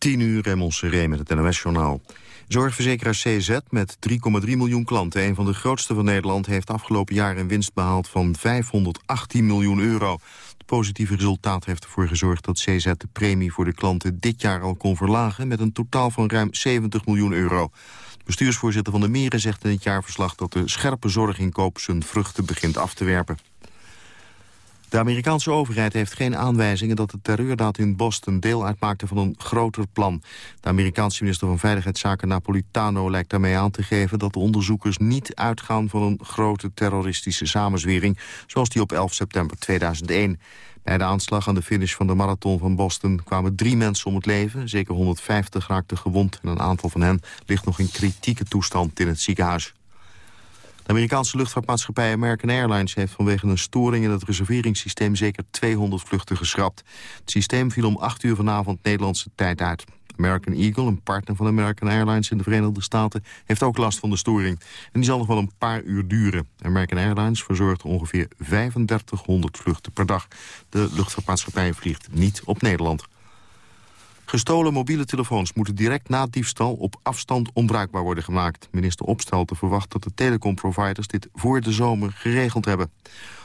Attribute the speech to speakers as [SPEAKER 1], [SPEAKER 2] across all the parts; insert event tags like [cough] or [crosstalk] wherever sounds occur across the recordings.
[SPEAKER 1] 10 uur, Raymond Seré met het NOS-journaal. Zorgverzekeraar CZ met 3,3 miljoen klanten, een van de grootste van Nederland... heeft afgelopen jaar een winst behaald van 518 miljoen euro. Het positieve resultaat heeft ervoor gezorgd dat CZ de premie voor de klanten... dit jaar al kon verlagen met een totaal van ruim 70 miljoen euro. Bestuursvoorzitter van de Meren zegt in het jaarverslag... dat de scherpe zorginkoop zijn vruchten begint af te werpen. De Amerikaanse overheid heeft geen aanwijzingen dat de terreurdaad in Boston deel uitmaakte van een groter plan. De Amerikaanse minister van Veiligheidszaken Napolitano lijkt daarmee aan te geven dat de onderzoekers niet uitgaan van een grote terroristische samenzwering, zoals die op 11 september 2001. Bij de aanslag aan de finish van de marathon van Boston kwamen drie mensen om het leven. Zeker 150 raakten gewond en een aantal van hen ligt nog in kritieke toestand in het ziekenhuis. Amerikaanse luchtvaartmaatschappij American Airlines heeft vanwege een storing in het reserveringssysteem zeker 200 vluchten geschrapt. Het systeem viel om 8 uur vanavond Nederlandse tijd uit. American Eagle, een partner van American Airlines in de Verenigde Staten, heeft ook last van de storing. En die zal nog wel een paar uur duren. American Airlines verzorgt ongeveer 3500 vluchten per dag. De luchtvaartmaatschappij vliegt niet op Nederland. Gestolen mobiele telefoons moeten direct na diefstal op afstand onbruikbaar worden gemaakt. Minister Opstelten verwacht dat de telecomproviders dit voor de zomer geregeld hebben.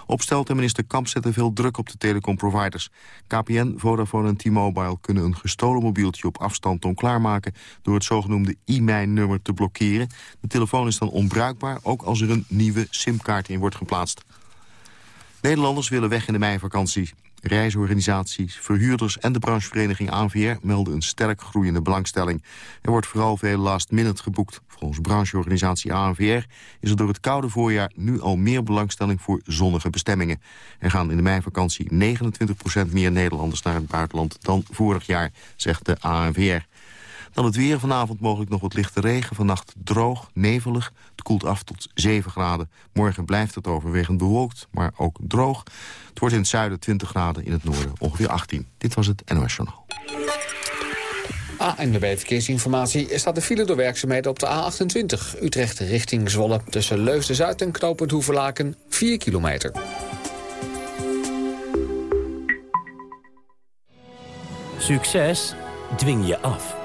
[SPEAKER 1] Opstelten en minister Kamp zetten veel druk op de telecomproviders. KPN, Vodafone en T-Mobile kunnen een gestolen mobieltje op afstand onklaarmaken... door het zogenoemde e-mijn-nummer te blokkeren. De telefoon is dan onbruikbaar, ook als er een nieuwe simkaart in wordt geplaatst. Nederlanders willen weg in de meivakantie. Reisorganisaties, verhuurders en de branchevereniging ANVR melden een sterk groeiende belangstelling. Er wordt vooral veel last minute geboekt. Volgens brancheorganisatie ANVR is er door het koude voorjaar nu al meer belangstelling voor zonnige bestemmingen. Er gaan in de meivakantie 29% meer Nederlanders naar het buitenland dan vorig jaar, zegt de ANVR. Dan het weer. Vanavond mogelijk nog wat lichte regen. Vannacht droog, nevelig. Het koelt af tot 7 graden. Morgen blijft het overwegend bewolkt, maar ook droog. Het wordt in het zuiden 20 graden, in het noorden ongeveer 18. Dit was het NOS Journaal.
[SPEAKER 2] ANWB Verkeersinformatie. Er staat de file door werkzaamheden op de A28. Utrecht richting Zwolle. Tussen Leusden-Zuid en knooppunt Hoeverlaken 4 kilometer.
[SPEAKER 3] Succes dwing je af.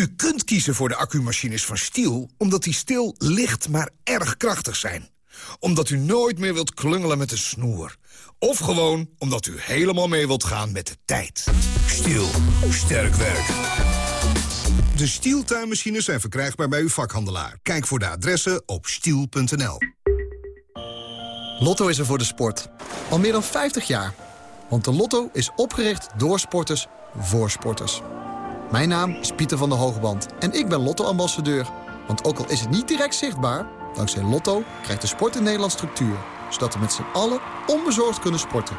[SPEAKER 4] U kunt kiezen voor de accumachines van Stiel... omdat die stil, licht, maar erg krachtig zijn. Omdat u nooit meer wilt klungelen met een snoer. Of gewoon omdat u helemaal mee wilt gaan met de tijd. Stiel. Sterk werk. De Stiel tuinmachines zijn verkrijgbaar bij uw vakhandelaar. Kijk voor de adressen op stiel.nl.
[SPEAKER 5] Lotto is er voor de sport. Al meer dan 50 jaar. Want de Lotto is opgericht door sporters voor sporters. Mijn naam is Pieter van der Hogeband en ik ben Lotto-ambassadeur. Want ook al is het niet direct zichtbaar, dankzij Lotto krijgt de sport in Nederland structuur. Zodat we met z'n allen onbezorgd kunnen sporten.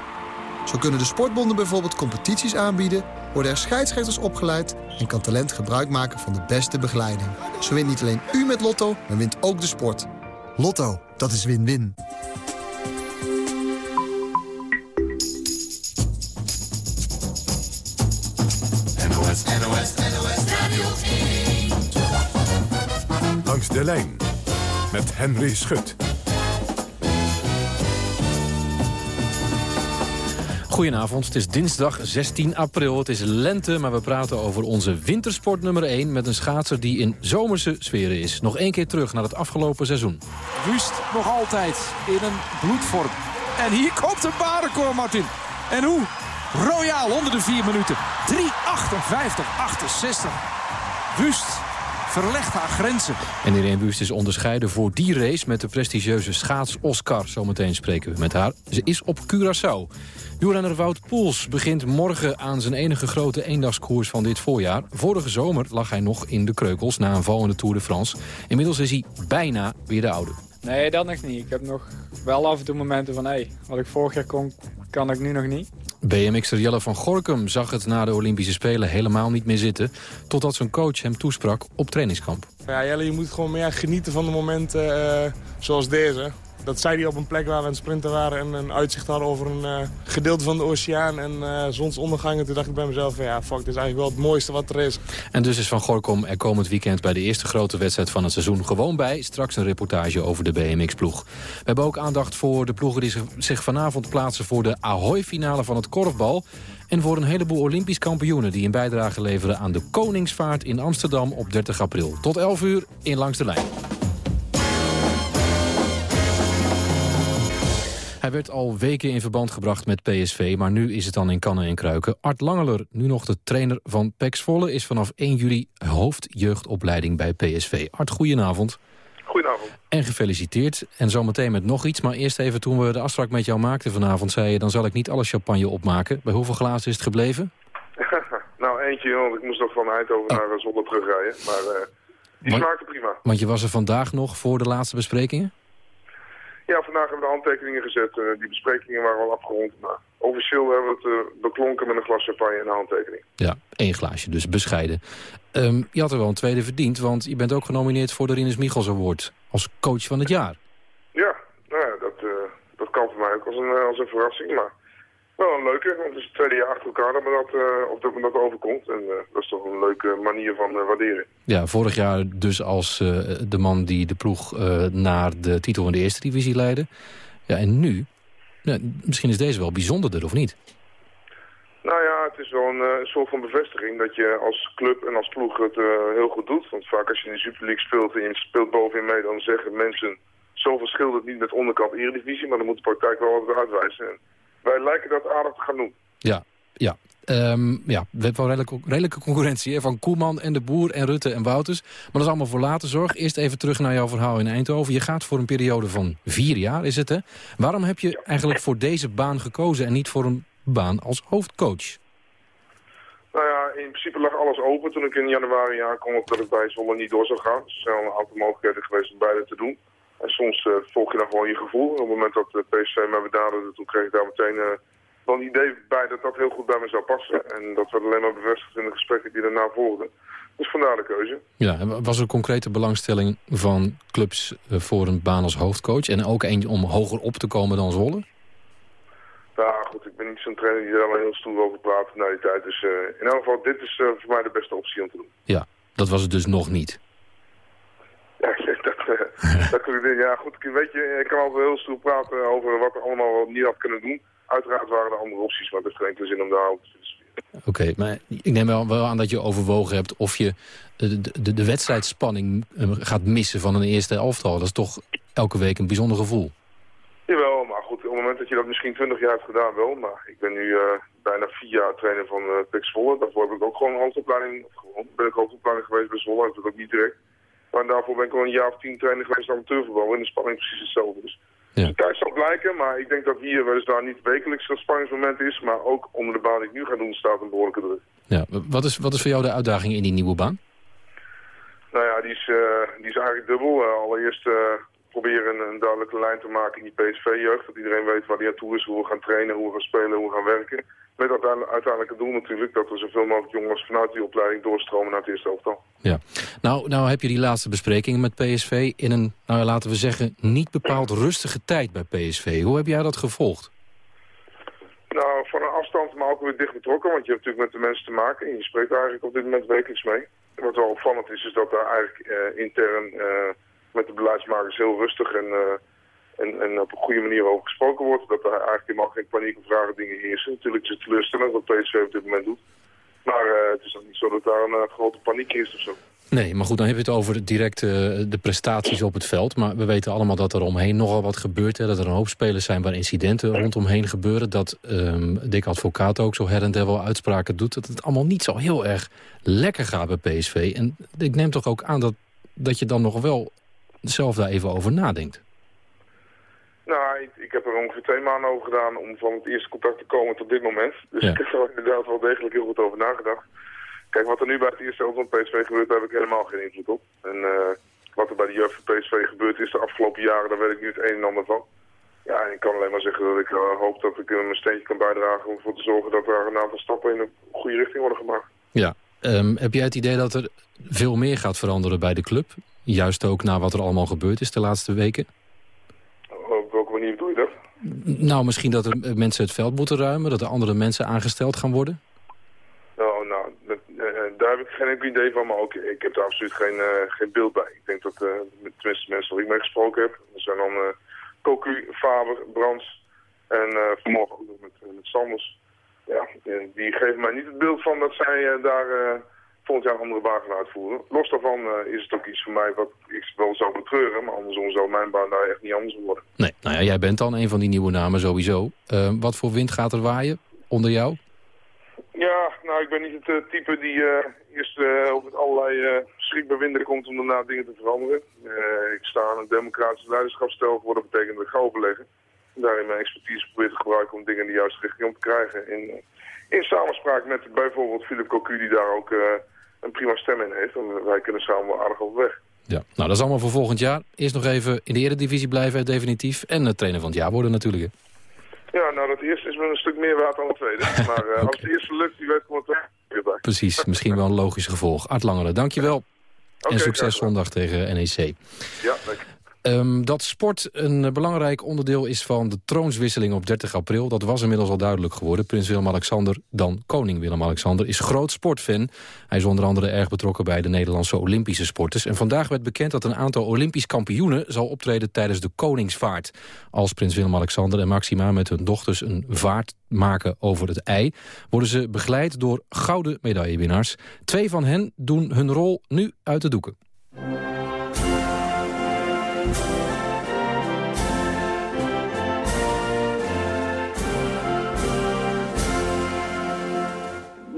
[SPEAKER 5] Zo kunnen de sportbonden bijvoorbeeld competities aanbieden... worden er scheidsrechters opgeleid... en kan talent gebruik maken van de beste begeleiding. Zo wint niet alleen u met Lotto, maar wint ook de sport. Lotto, dat is win-win.
[SPEAKER 6] De lijn met Henry Schut.
[SPEAKER 7] Goedenavond, het is dinsdag 16 april. Het is lente, maar we praten over onze wintersport nummer 1... met een schaatser die in zomerse sferen is. Nog één keer terug naar het afgelopen seizoen.
[SPEAKER 8] Wust nog altijd in een bloedvorm. En hier komt een barenkoor, Martin. En hoe? Royaal onder de vier minuten. 3.58, 68. Wust verlegt haar grenzen.
[SPEAKER 7] En Irene Wust is onderscheiden voor die race met de prestigieuze schaats Oscar. Zometeen spreken we met haar. Ze is op Curaçao. Wielrenner Wout Poels begint morgen aan zijn enige grote eendagskoers van dit voorjaar. Vorige zomer lag hij nog in de kreukels na een val in de Tour de France. Inmiddels is hij bijna weer de oude.
[SPEAKER 9] Nee, dat nog niet. Ik heb nog wel af en toe momenten van... hé, hey, wat ik vorig jaar kon, kan ik nu nog niet.
[SPEAKER 7] BMX'er Jelle van Gorkum zag het na de Olympische Spelen helemaal niet meer zitten... totdat zijn coach hem toesprak op trainingskamp.
[SPEAKER 10] Ja, Jelle, je moet gewoon meer genieten van de momenten uh, zoals deze. Dat zei hij op een plek waar we aan het sprinten waren... en een uitzicht hadden over een uh, gedeelte van de oceaan en uh, zonsondergang. En toen dacht ik bij mezelf, ja, fuck, dit is eigenlijk wel het mooiste wat er is.
[SPEAKER 7] En dus is Van Gorkom er komend weekend bij de eerste grote wedstrijd van het seizoen gewoon bij. Straks een reportage over de BMX-ploeg. We hebben ook aandacht voor de ploegen die zich vanavond plaatsen... voor de Ahoy-finale van het korfbal. En voor een heleboel Olympisch kampioenen die een bijdrage leveren aan de Koningsvaart in Amsterdam op 30 april. Tot 11 uur in Langs de Lijn. Hij werd al weken in verband gebracht met PSV, maar nu is het dan in kannen en kruiken. Art Langeler, nu nog de trainer van PEC Zwolle, is vanaf 1 juli hoofdjeugdopleiding bij PSV. Art, goedenavond.
[SPEAKER 11] Goedenavond.
[SPEAKER 7] En gefeliciteerd. En zometeen met nog iets, maar eerst even toen we de afspraak met jou maakten vanavond... zei je, dan zal ik niet alle champagne opmaken. Bij hoeveel glazen is het gebleven? [laughs]
[SPEAKER 11] nou, eentje, want ik moest nog van Eindhoven oh. naar Zwolle terugrijden. Maar uh, die smaakte prima.
[SPEAKER 7] Want je was er vandaag nog voor de laatste besprekingen?
[SPEAKER 11] Ja, vandaag hebben we de handtekeningen gezet. Uh, die besprekingen waren al afgerond. Maar officieel hebben we het uh, beklonken met een glas champagne en een handtekening.
[SPEAKER 7] Ja, één glaasje, dus bescheiden. Um, je had er wel een tweede verdiend, want je bent ook genomineerd voor de Rinus Michels Award als coach van het jaar.
[SPEAKER 11] Ja, nou ja, dat, uh, dat kan voor mij ook als een, als een verrassing. Maar wel een leuke, want het is het tweede jaar achter elkaar dat me dat, uh, of dat, me dat overkomt. En uh, dat is toch een leuke manier van uh, waarderen.
[SPEAKER 7] Ja, vorig jaar dus als de man die de ploeg naar de titel in de eerste divisie leidde. Ja, en nu, misschien is deze wel bijzonderder, of niet?
[SPEAKER 11] Nou ja, het is wel een, een soort van bevestiging dat je als club en als ploeg het heel goed doet. Want vaak als je in de Super League speelt en je speelt bovenin mee, dan zeggen mensen... zo verschilt het niet met onderkant Eredivisie, maar dan moet de praktijk wel wat uitwijzen. Wij lijken dat aardig te gaan doen.
[SPEAKER 7] Ja, ja. Um, ja, we hebben wel redelijke, redelijke concurrentie hè, van Koeman en de Boer en Rutte en Wouters. Maar dat is allemaal voor later zorg. Eerst even terug naar jouw verhaal in Eindhoven. Je gaat voor een periode van vier jaar, is het hè? Waarom heb je eigenlijk voor deze baan gekozen en niet voor een baan als hoofdcoach?
[SPEAKER 11] Nou ja, in principe lag alles open toen ik in januari aankondigde dat ik bij Zwolle niet door zou gaan. Dus er zijn al een aantal mogelijkheden geweest om beide te doen. En soms uh, volg je dan gewoon je gevoel. Op het moment dat de PSV mij benaderde, toen kreeg ik daar meteen uh, wel een idee bij dat dat heel goed bij me zou passen. En dat werd alleen maar bevestigd in de gesprekken die daarna volgden. Dus vandaar de keuze.
[SPEAKER 7] Ja, was er concrete belangstelling van clubs voor een baan als hoofdcoach? En ook een om hoger op te komen dan Zwolle?
[SPEAKER 11] Ja, goed, ik ben niet zo'n trainer die daar al heel stoer over praat na die tijd. Dus in elk geval, dit is voor mij de beste optie om te doen.
[SPEAKER 7] Ja, dat was het dus nog niet.
[SPEAKER 11] Ja, [laughs] dat, ja, goed, weet je, ik kan altijd heel stoer praten over wat er allemaal niet had kunnen doen. Uiteraard waren er andere opties, maar het heeft geen enkele zin om daar te
[SPEAKER 7] Oké, okay, maar ik neem wel, aan dat je overwogen hebt of je de, de, de wedstrijdspanning gaat missen van een eerste elftal. Dat is toch elke week een bijzonder gevoel.
[SPEAKER 11] Jawel, maar goed, op het moment dat je dat misschien 20 jaar hebt gedaan wel. Maar ik ben nu uh, bijna vier jaar trainer van uh, Pek Zwolle. Daarvoor heb ik ook gewoon een hoofdopleiding, gewoon ben ik hoofdopleiding geweest bij Zwolle. Dat ook niet direct. Maar daarvoor ben ik al een jaar of tien trainer geweest amateurvoetbal. En de spanning precies hetzelfde. Dus ja. de tijd zal blijken, maar ik denk dat hier weliswaar niet wekelijks een spanningsmoment is. Maar ook onder de baan die ik nu ga doen staat een behoorlijke druk.
[SPEAKER 7] Ja, wat is, wat is voor jou de uitdaging in die nieuwe baan?
[SPEAKER 11] Nou ja, die is, uh, die is eigenlijk dubbel. Uh, allereerst uh, proberen een, een, duidelijke lijn te maken in die PSV-jeugd. Dat iedereen weet waar die aan toe is, hoe we gaan trainen, hoe we gaan spelen, hoe we gaan werken. Met uiteindelijk het doel natuurlijk dat er zoveel mogelijk jongens vanuit die opleiding doorstromen naar het eerste elftal.
[SPEAKER 7] Ja. Nou, nou heb je die laatste besprekingen met PSV in een, nou laten we zeggen, niet bepaald rustige tijd bij PSV. Hoe heb jij dat gevolgd?
[SPEAKER 11] Nou, van een afstand, maar ook weer dicht betrokken, want je hebt natuurlijk met de mensen te maken en je spreekt eigenlijk op dit moment wekelijks mee. Wat wel opvallend is, is dat daar eigenlijk uh, intern uh, met de beleidsmakers heel rustig en... Uh, en, en op een goede manier over gesproken wordt. Dat er eigenlijk helemaal geen paniek of rare dingen heersen. Natuurlijk is het teleurstellend wat PSV op dit moment doet. Maar uh, het is ook niet zo dat daar een uh, grote paniek is of zo.
[SPEAKER 7] Nee, maar goed, dan heb je het over direct uh, de prestaties op het veld. Maar we weten allemaal dat er omheen nogal wat gebeurt. Hè, dat er een hoop spelers zijn waar incidenten rondomheen gebeuren. Dat um, Dick Advocaat ook zo her en der wel uitspraken doet. Dat het allemaal niet zo heel erg lekker gaat bij PSV. En ik neem toch ook aan dat, dat je dan nog wel zelf daar even over nadenkt.
[SPEAKER 11] Nou, ik, ik, heb er ongeveer twee maanden over gedaan om van het eerste contact te komen tot dit moment. Dus ik heb er inderdaad wel degelijk heel goed over nagedacht. Kijk, wat er nu bij het eerste helft van PSV gebeurt, daar heb ik helemaal geen invloed op. En uh, wat er bij de jeugd van PSV gebeurd is de afgelopen jaren, daar weet ik nu het een en ander van. Ja, en ik kan alleen maar zeggen dat ik uh, hoop dat ik mijn steentje kan bijdragen om ervoor te zorgen dat er een aantal stappen in een goede richting worden gemaakt.
[SPEAKER 7] Ja, um, heb jij het idee dat er veel meer gaat veranderen bij de club? Juist ook na wat er allemaal gebeurd is de laatste weken?
[SPEAKER 11] Op welke manier doe je dat?
[SPEAKER 7] Nou, misschien dat er mensen het veld moeten ruimen, dat er andere mensen aangesteld gaan worden?
[SPEAKER 11] Nou, nou, dat, uh, daar heb ik geen enkel idee van, maar ook ik heb daar absoluut geen, uh, geen beeld bij. Ik denk dat, uh, tenminste mensen waar ik mee gesproken heb, er zijn dan Cocu, Faber, Brands en vanmorgen ook nog met, met Sanders. Ja, die geven mij niet het beeld van dat zij daar volgend jaar andere baan gaan uitvoeren. Los daarvan uh, is het ook iets voor mij wat ik wel zou betreuren. Maar andersom zou mijn baan daar echt niet anders worden.
[SPEAKER 7] Nee, nou ja, jij bent dan een van die nieuwe namen sowieso. Uh, wat voor wind gaat er waaien onder jou?
[SPEAKER 11] Ja, nou ik ben niet het uh, type die eerst op het allerlei schrikbewinden komt om daarna dingen te veranderen. ik sta aan een democratisch leiderschapsstel voor. Dat betekent dat ik ga overleggen. Daarin mijn expertise probeer te gebruiken om dingen in de juiste richting om te krijgen. In, in samenspraak met bijvoorbeeld Philip Cocu die daar ook een prima stem in heeft. En wij kunnen samen wel aardig op weg.
[SPEAKER 7] Ja, nou dat is allemaal voor volgend jaar. Eerst nog even in de eredivisie blijven, definitief. En het trainer van het jaar worden natuurlijk. Hè.
[SPEAKER 11] Ja, nou dat eerste is me een stuk meer waard dan het tweede. [laughs] Maar uh, okay. als het eerste lukt, die weet komt het
[SPEAKER 7] Precies, misschien wel een logisch gevolg. Art Langere, dankjewel. Okay, en succes zondag tegen NEC.
[SPEAKER 11] Ja, dank
[SPEAKER 7] Um, dat sport een belangrijk onderdeel is van de troonswisseling op 30 april. Dat was inmiddels al duidelijk geworden. Prins Willem-Alexander, dan koning Willem-Alexander, is groot sportfan. Hij is onder andere erg betrokken bij de Nederlandse Olympische sporters. En vandaag werd bekend dat een aantal Olympisch kampioenen... zal optreden tijdens de Koningsvaart. Als prins Willem-Alexander en Maxima met hun dochters een vaart maken over het ei... worden ze begeleid door gouden medaillewinnaars. Twee van hen doen hun rol nu uit de doeken.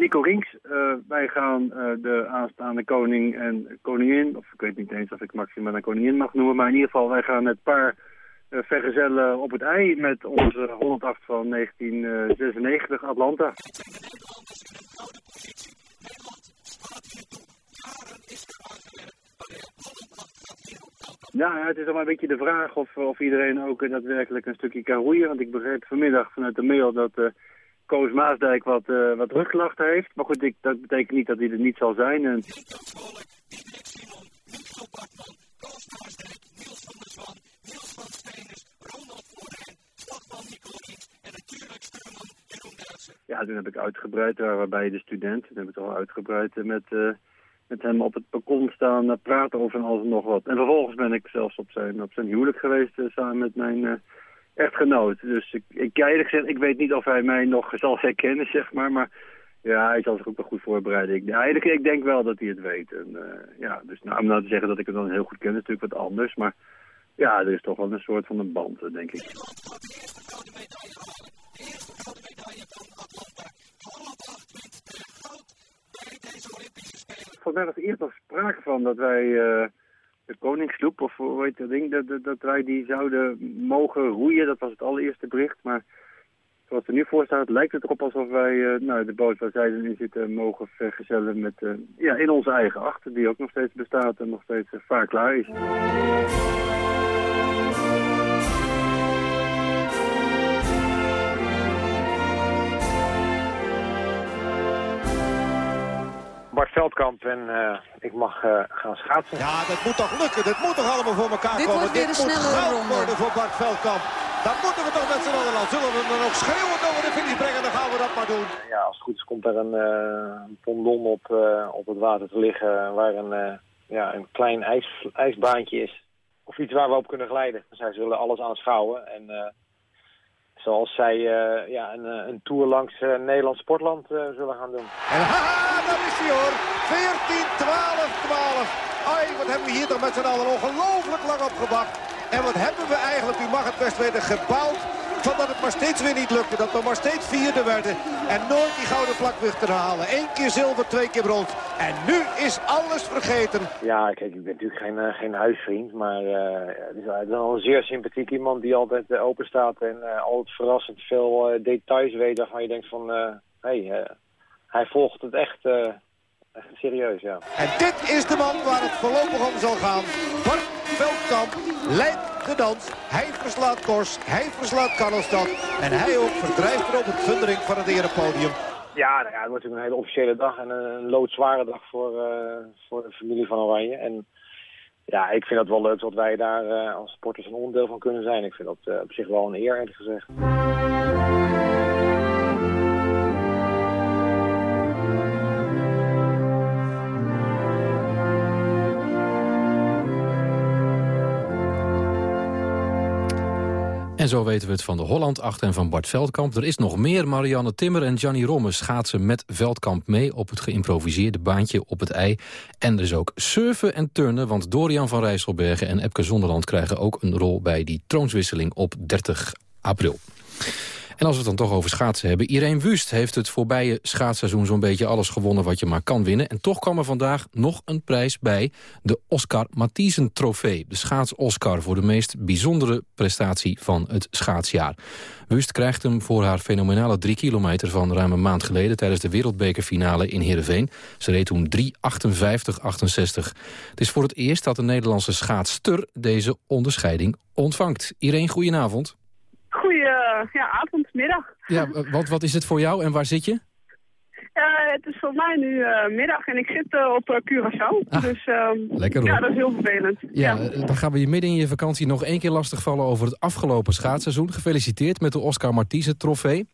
[SPEAKER 12] Nico Rinks. Uh, wij gaan uh, de aanstaande koning en koningin, of ik weet niet eens of ik Maxima een koningin mag noemen, maar in ieder geval wij gaan het paar uh, vergezellen op het ei met onze 108 van 1996 Atlanta. Ja, het is allemaal een beetje de vraag of, of iedereen ook daadwerkelijk een stukje kan roeien. Want ik begreep vanmiddag vanuit de mail dat Koos Maasdijk wat, uh, wat rugklachten heeft. Maar goed, ik, dat betekent niet dat hij er niet zal zijn. En... Ja, toen heb ik uitgebreid, waarbij de student, toen heb ik al uitgebreid met, uh, met hem op het balkon staan uh, praten over en alles en nog wat. En vervolgens ben ik zelfs op zijn, op zijn huwelijk geweest samen met mijn echtgenoot. Dus ik, ik eerlijk gezegd, ik weet niet of hij mij nog [laughs] zal herkennen, zeg maar. Maar ja, hij zal zich ook wel goed voorbereiden. Ik, ja, ik denk wel dat hij het weet. En, ja, dus nou, om nou te zeggen dat ik hem dan heel goed ken, is natuurlijk wat anders. Maar ja, er is toch wel een soort van een band, denk ik. Volgens mij was er eerst nog sprake van dat wij... Uh, de koningsloep, of hoe heet dat ding, dat, dat, wij die zouden mogen roeien. Dat was het allereerste bericht, maar zoals er nu voor staat, lijkt het erop alsof wij uh, nou, de boot waar zij in zitten mogen vergezellen met, uh, ja, in onze eigen achter, die ook nog steeds bestaat en nog steeds vaak klaar is.
[SPEAKER 13] Bart Veldkamp en uh, ik mag uh, gaan schaatsen.
[SPEAKER 14] Ja, dat moet toch lukken. Dat moet toch allemaal voor elkaar
[SPEAKER 15] Dit
[SPEAKER 14] komen.
[SPEAKER 15] Wordt weer
[SPEAKER 14] Dit moet
[SPEAKER 15] goud
[SPEAKER 14] ronde. worden voor Bart Veldkamp. Dat moeten we toch met z'n allen Zullen we dan ook schreeuwend over de finish brengen, dan gaan we dat maar doen.
[SPEAKER 13] Ja, als het goed is komt er een, uh, een pondon op, op het water te liggen waar een, ja, een klein ijs, ijsbaantje is. Of iets waar we op kunnen glijden. Zij zullen alles aanschouwen en zoals zij eh, ja, een, eh, een tour langs uh, Nederlands sportland zullen gaan doen.
[SPEAKER 14] En haha, daar is hij hoor. 14, 12, 12. Ai, wat hebben we hier toch met z'n allen ongelooflijk lang opgewacht. En wat hebben we eigenlijk, u mag het best weten, gebouwd van dat het maar steeds weer niet lukte. Dat we maar steeds vierde werden. En nooit die gouden plak te halen. Eén keer zilver, twee keer brons. En nu is alles vergeten.
[SPEAKER 13] Ja, kijk, ik ben natuurlijk geen, uh, geen huisvriend. Maar uh, het is wel een zeer sympathiek iemand die altijd uh, open staat. En altijd verrassend veel details weet waarvan je denkt van... hé, hey, hij volgt het echt... serieus, ja.
[SPEAKER 14] En dit is de man waar het voorlopig om zal gaan. Bart Veldkamp leidt de dans. Hij verslaat Kors, hij verslaat Karlstad. En hij ook verdrijft er op het fundering van het erepodium.
[SPEAKER 13] Ja, nou ja, het wordt natuurlijk een hele officiële dag en een loodzware dag voor, uh, voor de familie van Oranje. En ja, ik vind het wel leuk dat wij daar uh, als sporters een onderdeel van kunnen zijn. Ik vind dat uh, op zich wel een eer, eerlijk gezegd.
[SPEAKER 7] En zo weten we het van de Holland 8 en van Bart Veldkamp. Er is nog meer. Marianne Timmer en Gianni Romme schaatsen met Veldkamp mee... op het geïmproviseerde baantje op het ei. En is ook surfen en turnen, want Dorian van Rijsselbergen... en Epke Zonderland krijgen ook een rol bij die troonswisseling op 30 april. En als we het dan toch over schaatsen hebben... Irene Wust heeft het voorbije schaatsseizoen zo'n beetje alles gewonnen wat je maar kan winnen. En toch kwam er vandaag nog een prijs bij. De Oscar Mathiesen trofee. De schaats-Oscar voor de meest bijzondere prestatie van het schaatsjaar. Wust krijgt hem voor haar fenomenale drie kilometer van ruim een maand geleden... tijdens de wereldbekerfinale in Heerenveen. Ze reed toen 3.58.68. Het is voor het eerst dat de Nederlandse schaatster deze onderscheiding ontvangt. Irene, goedenavond.
[SPEAKER 15] Middag.
[SPEAKER 7] Ja, want wat is het voor jou en waar zit je?
[SPEAKER 15] Uh, het is voor mij nu uh, middag en ik zit uh, op Curaçao.
[SPEAKER 7] Ah,
[SPEAKER 15] dus ehm,
[SPEAKER 7] lekker hoor.
[SPEAKER 15] ja, dat is heel vervelend.
[SPEAKER 7] Ja, dan gaan we je midden in je vakantie nog één keer lastigvallen over het afgelopen schaatsseizoen. Gefeliciteerd met de Oscar Martize trofee.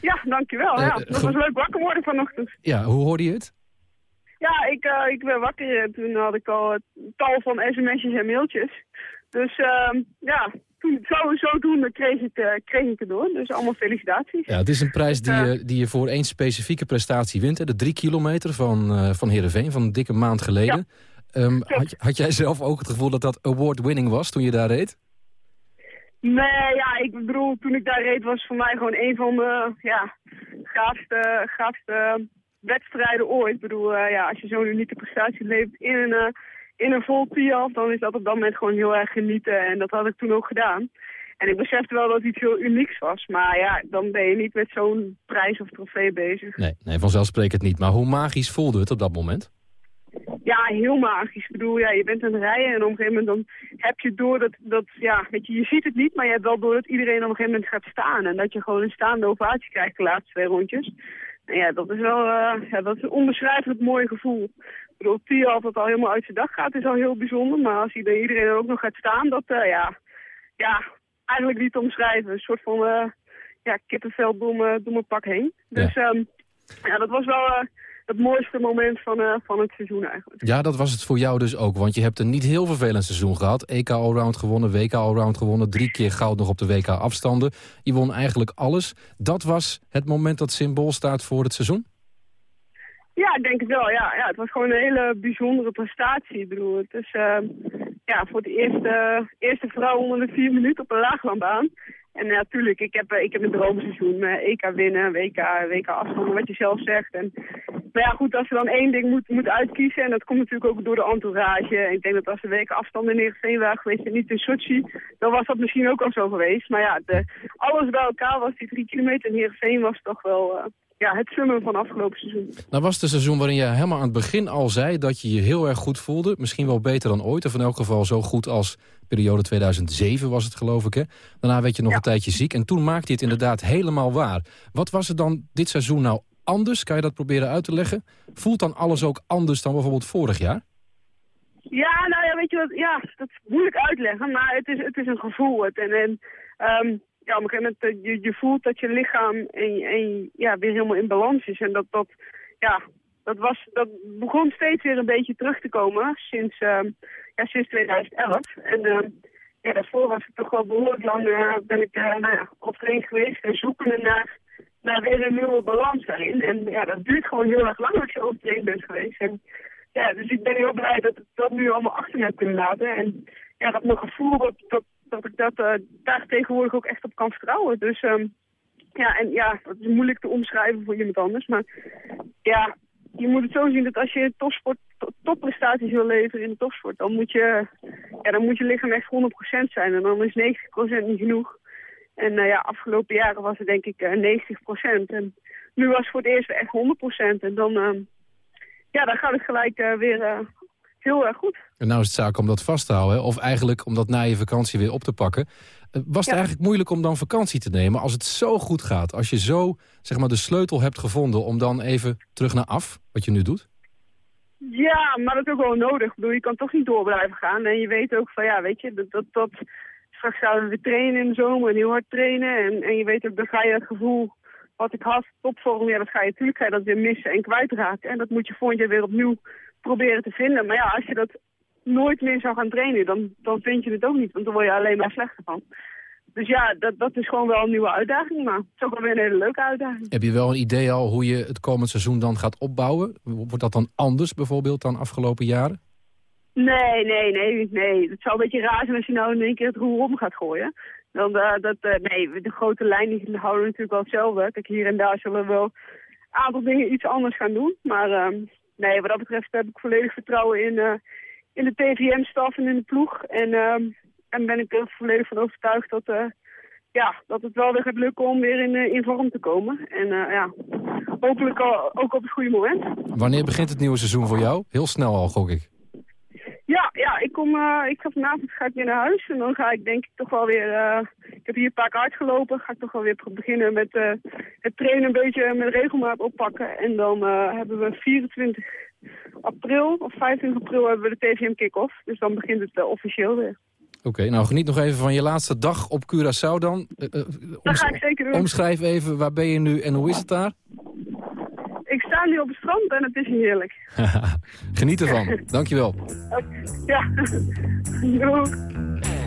[SPEAKER 15] Ja, dankjewel. ja. Dat was leuk wakker worden vanochtend.
[SPEAKER 7] Ja, hoe hoorde je het?
[SPEAKER 15] Ja, ik, ik ben wakker en toen had ik al tal van sms'jes en mailtjes. Dus ehm, ja, toen zo, zodoende kreeg ik, uh, kreeg ik het door. Dus allemaal felicitaties.
[SPEAKER 7] Ja, het is een prijs die, je, die je voor één specifieke prestatie wint. Hè? De drie kilometer van, uh, van Heerenveen, van een dikke maand geleden. Ja. Um, had, had, jij zelf ook het gevoel dat dat award-winning was toen je daar reed?
[SPEAKER 15] Nee, ja, ik bedoel, toen ik daar reed was voor mij gewoon een van de ja, gaafste, gaafste wedstrijden ooit. Ik bedoel, uh, ja, als je zo'n unieke prestatie levert in een in een vol Tiaf, dan is dat op dat moment gewoon heel erg genieten. En dat had ik toen ook gedaan. En ik besefte wel dat het iets heel unieks was. Maar ja, dan ben je niet met zo'n prijs of trofee bezig.
[SPEAKER 7] Nee, nee, vanzelfsprekend niet. Maar hoe magisch voelde het op dat moment?
[SPEAKER 15] Ja, heel magisch. Ik bedoel, ja, je bent aan het rijden en op een gegeven moment dan heb je door dat, dat ja, weet je, je ziet het niet, maar je hebt wel door dat iedereen op een gegeven moment gaat staan. En dat je gewoon een staande ovatie krijgt de laatste twee rondjes. Ja, dat is wel uh, ja, dat is een onbeschrijfelijk mooi gevoel bedoel, Tia altijd al helemaal uit zijn dag gaat, is al heel bijzonder. Maar als hij iedereen ook nog gaat staan, dat, uh, ja, ja, eigenlijk niet omschrijven. Een soort van, uh, ja, kippenvel door mijn pak heen. Dus ja, um, ja dat was wel het mooiste moment van, uh, van het seizoen eigenlijk.
[SPEAKER 7] Ja, dat was het voor jou dus ook. Want je hebt een niet heel vervelend seizoen gehad. EK Allround gewonnen, WK Allround gewonnen. Drie keer goud nog op de WK afstanden. Je won eigenlijk alles. Dat was het moment dat symbool staat voor het seizoen?
[SPEAKER 15] Ja, ik denk het wel. Ja, ja, het was gewoon een hele bijzondere prestatie. Ik bedoel, het is uh, ja, voor de eerste, eerste vrouw onder de vier minuten op een laaglandbaan. En natuurlijk, ik, heb, ik heb een droomseizoen. EK winnen, WK, WK afstanden, wat je zelf zegt. En, maar ja, goed, als je dan één ding moet, moet uitkiezen... en dat komt natuurlijk ook door de entourage. En ik denk dat als de WK afstanden in Heerenveen waren geweest... en niet in Sochi, dan was dat misschien ook al zo geweest. Maar ja, de, alles bij elkaar was die drie kilometer in Heerenveen... was toch wel... Uh, ja, het summum van afgelopen seizoen.
[SPEAKER 7] Nou was het een seizoen waarin je helemaal aan het begin al zei... dat je je heel erg goed voelde. Misschien wel beter dan ooit. Of in elk geval zo goed als periode 2007 was het geloof ik. Hè? Daarna werd je nog een tijdje ziek. En toen maakte je het inderdaad helemaal waar. Wat was er dan dit seizoen nou anders? Kan je dat proberen uit te leggen? Voelt dan alles ook anders dan bijvoorbeeld vorig jaar?
[SPEAKER 15] Ja, nou ja, weet je wat, ja, dat is moeilijk uitleggen, maar het is, het is een gevoel. Het, en, en um, ja, op een gegeven moment, je, je voelt dat je lichaam en, en, ja, weer helemaal in balans is. En dat, dat, ja, dat, was, dat begon steeds weer een beetje terug te komen sinds, uh, ja, sinds 2011. En uh, ja, daarvoor was ik toch wel behoorlijk lang uh, ben ik, nou geweest en zoekende naar, naar weer een nieuwe balans daarin. En ja, dat duurt gewoon heel erg lang als je op bent geweest. En, ja, dus ik ben heel blij dat ik dat nu allemaal achter me heb kunnen laten. En ja, dat mijn gevoel dat, dat, ik dat, uh, daar tegenwoordig ook echt op kan vertrouwen. Dus um, ja, en ja, dat is moeilijk te omschrijven voor iemand anders. Maar ja, je moet het zo zien dat als je topsport, topprestaties wil leveren in de topsport, dan moet je, ja, dan moet je lichaam echt 100% zijn. En dan is 90% niet genoeg. En uh, ja, afgelopen jaren was het denk ik uh, 90%. En nu was het voor het eerst echt 100%. En dan, uh, ja, dan gaat het gelijk uh, weer heel erg goed.
[SPEAKER 7] En nou is het zaak om dat vast te houden. Of eigenlijk om dat na je vakantie weer op te pakken. Was het eigenlijk moeilijk om dan vakantie te nemen als het zo goed gaat? Als je zo zeg maar, de sleutel hebt gevonden om dan even terug naar af, wat je nu doet?
[SPEAKER 15] Ja, maar dat is ook wel nodig. Ik bedoel, je kan toch niet door blijven gaan. En je weet ook van, ja, weet je, dat, dat, dat straks zouden we trainen in de zomer en heel hard trainen. En, en je weet ook, dan ga je het gevoel wat ik had, topvorm, ja, dat ga je natuurlijk ga je dat weer missen en kwijtraken. En dat moet je volgend jaar weer opnieuw proberen te vinden. Maar ja, als je dat nooit meer zou gaan trainen, dan, dan vind je het ook niet. Want dan word je alleen maar slechter van. Dus ja, dat, dat is gewoon wel een nieuwe uitdaging. Maar het is ook wel weer een hele leuke uitdaging.
[SPEAKER 7] Heb je wel een idee al hoe je het komend seizoen dan gaat opbouwen? Wordt dat dan anders bijvoorbeeld dan afgelopen jaren?
[SPEAKER 15] Nee, nee, nee, nee. Het zou een beetje raar zijn als je nou in één keer het roer om gaat gooien. Dan, uh, dat, uh, nee, de grote lijnen houden we natuurlijk wel hetzelfde. Kijk, hier en daar zullen we wel een aantal dingen iets anders gaan doen. Maar uh, nee, wat dat betreft heb ik volledig vertrouwen in, uh, in de TVM-staf en in de ploeg. En, uh, en ben ik er volledig van overtuigd dat, uh, ja, dat het wel weer gaat lukken om weer in, uh, in vorm te komen. En ja, hopelijk al, ook op het goede moment.
[SPEAKER 7] Wanneer begint het nieuwe seizoen voor jou? Heel snel al, gok ik.
[SPEAKER 15] Ik, kom, ik ga vanavond ga ik weer naar huis. En dan ga ik denk ik toch wel weer... ik heb hier een paar keer uitgelopen. Ga ik toch wel weer beginnen met het trainen een beetje met regelmaat oppakken. En dan hebben we 24 april of 25 april hebben we de TVM kick-off. Dus dan begint het officieel weer.
[SPEAKER 7] Oké, okay, nou geniet nog even van je laatste dag op Curaçao dan.
[SPEAKER 15] Dat ga ik zeker doen.
[SPEAKER 7] Omschrijf even, waar ben je nu en hoe is het daar?
[SPEAKER 15] Ik sta nu op het strand en het is heerlijk. [laughs]
[SPEAKER 7] geniet ervan, [laughs] dankjewel.
[SPEAKER 15] Ja, [laughs] doei.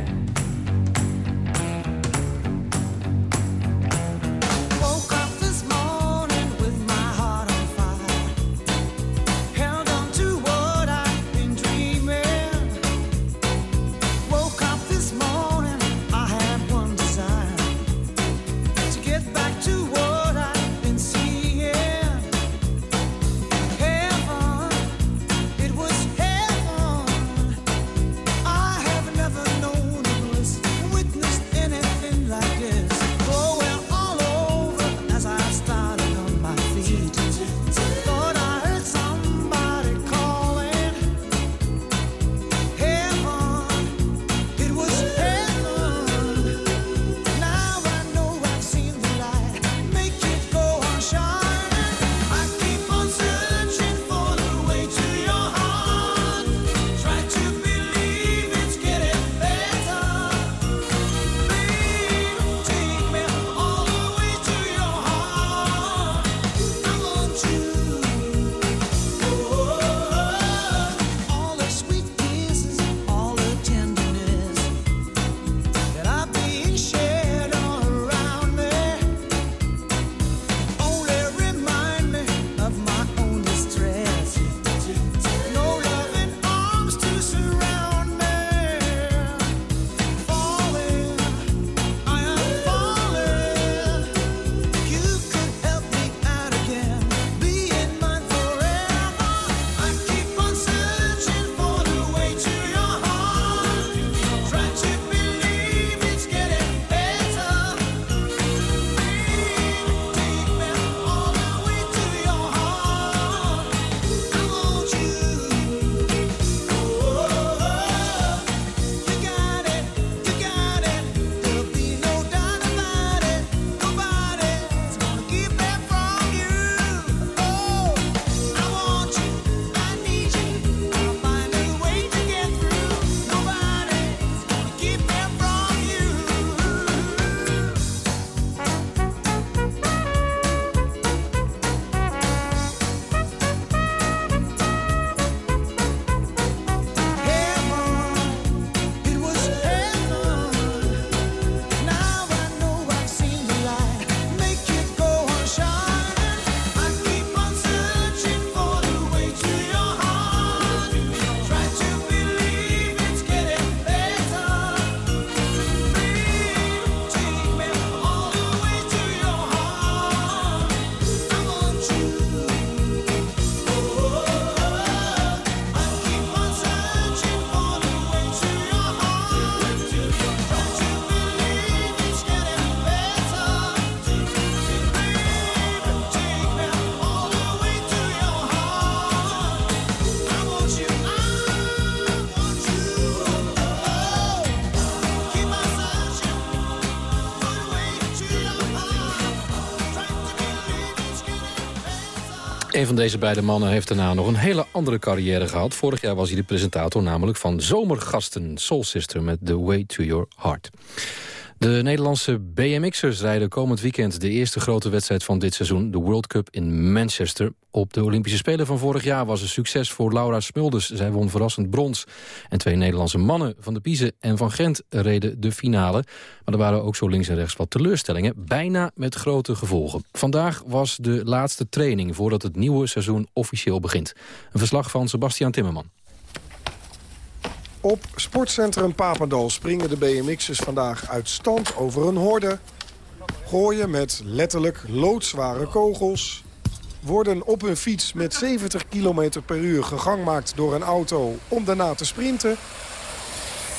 [SPEAKER 7] Een van deze beide mannen heeft daarna nog een hele andere carrière gehad. Vorig jaar was hij de presentator namelijk van Zomergasten Soul Sister met The Way to Your Heart. De Nederlandse BMX'ers rijden komend weekend de eerste grote wedstrijd van dit seizoen, de World Cup in Manchester. Op de Olympische Spelen van vorig jaar was een succes voor Laura Smulders. Zij won verrassend brons. En twee Nederlandse mannen van de Piezen en van Gent reden de finale. Maar er waren ook zo links en rechts wat teleurstellingen, bijna met grote gevolgen. Vandaag was de laatste training voordat het nieuwe seizoen officieel begint. Een verslag van Sebastian Timmerman.
[SPEAKER 16] Op sportcentrum Papendal springen de BMX'ers vandaag uit stand over een horde. Gooien met letterlijk loodzware kogels. Worden op hun fiets met 70 km per uur gegangmaakt door een auto om daarna te sprinten.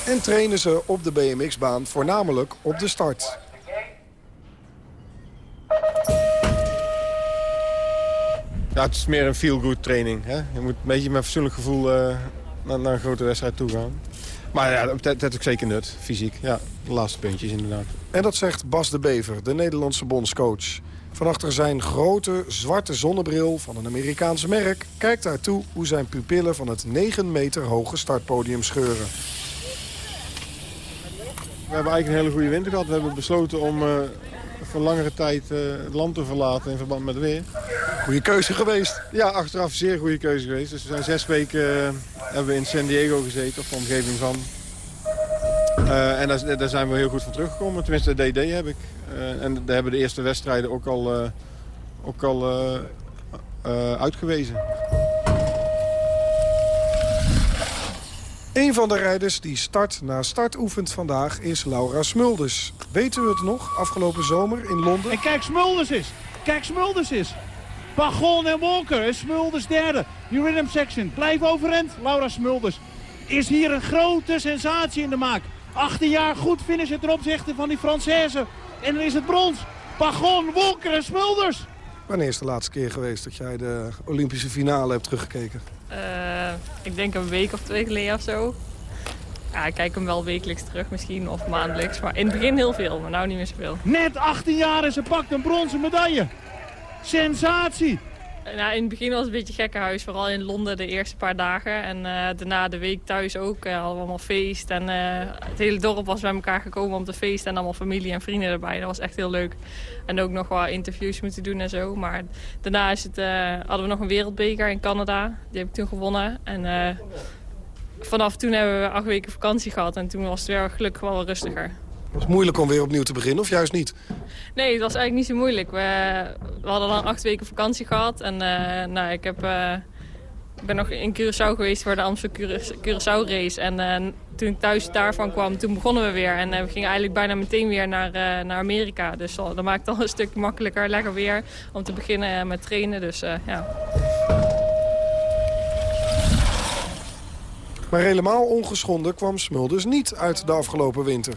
[SPEAKER 16] En trainen ze op de BMX-baan voornamelijk op de start.
[SPEAKER 17] Ja, het is meer een feel-good training. Hè? Je moet een beetje met fatsoenlijk gevoel uh, naar, naar, een grote wedstrijd toe gaan. Maar ja, dat, heeft ook zeker nut, fysiek. Ja, de laatste puntjes inderdaad.
[SPEAKER 16] En dat zegt Bas de Bever, de Nederlandse bondscoach. Van achter zijn grote zwarte zonnebril van een Amerikaans merk... kijkt hij toe hoe zijn pupillen van het 9 meter hoge startpodium scheuren.
[SPEAKER 17] We hebben eigenlijk een hele goede winter gehad. We hebben besloten om uh, voor langere tijd uh, het land te verlaten in verband met weer.
[SPEAKER 16] Goede keuze geweest.
[SPEAKER 17] Ja, achteraf zeer goede keuze geweest. Dus we zijn zes weken uh, hebben we in San Diego gezeten, of de omgeving van. Uh, en daar, zijn we heel goed van teruggekomen. Tenminste, de DD heb ik. Uh, en daar hebben de eerste wedstrijden ook al, ook al uitgewezen.
[SPEAKER 16] Een van de rijders die start na start oefent vandaag is Laura Smulders. Weet u het nog, afgelopen zomer in Londen?
[SPEAKER 18] En kijk, Smulders is! Kijk, Smulders is! Pagon en Walker en Smulders derde. Die rhythm section. Blijf overend, Laura Smulders. Is hier een grote sensatie in de maak. 18 jaar goed finishen ten opzichte van die Française. En dan is het brons. Pagon, Walker en Smulders.
[SPEAKER 16] Wanneer is de laatste keer geweest dat jij de Olympische finale hebt teruggekeken?
[SPEAKER 19] Uh, ik denk een week of twee geleden of zo. Ja, ik kijk hem wel wekelijks terug misschien, of maandelijks. Maar in het begin heel veel, maar nou niet meer zoveel.
[SPEAKER 18] Net 18 jaar en ze pakt een bronzen medaille. Sensatie!
[SPEAKER 19] Nou, in het begin was het een beetje gekkenhuis, vooral in Londen de eerste paar dagen. En uh, daarna de week thuis ook, hadden we allemaal feest. En uh, het hele dorp was bij elkaar gekomen om te feesten en allemaal familie en vrienden erbij. Dat was echt heel leuk. En ook nog wat interviews moeten doen en zo. Maar daarna is het, hadden we nog een wereldbeker in Canada. Die heb ik toen gewonnen. En vanaf toen hebben we acht weken vakantie gehad. En toen was het weer gelukkig wel rustiger.
[SPEAKER 16] Was het moeilijk om weer opnieuw te beginnen of juist niet?
[SPEAKER 19] Nee, het was eigenlijk niet zo moeilijk. We, we hadden dan acht weken vakantie gehad. En uh, nou, ik, heb, uh, ik ben nog in Curaçao geweest voor de Amsterdam Curaçao race. En uh, toen ik thuis daarvan kwam, toen begonnen we weer. En we gingen eigenlijk bijna meteen weer naar, naar Amerika. Dus dat maakt het al een stuk makkelijker, lekker weer om te beginnen met trainen. Dus ja...
[SPEAKER 16] Maar helemaal ongeschonden kwam Smulders niet uit de afgelopen winter.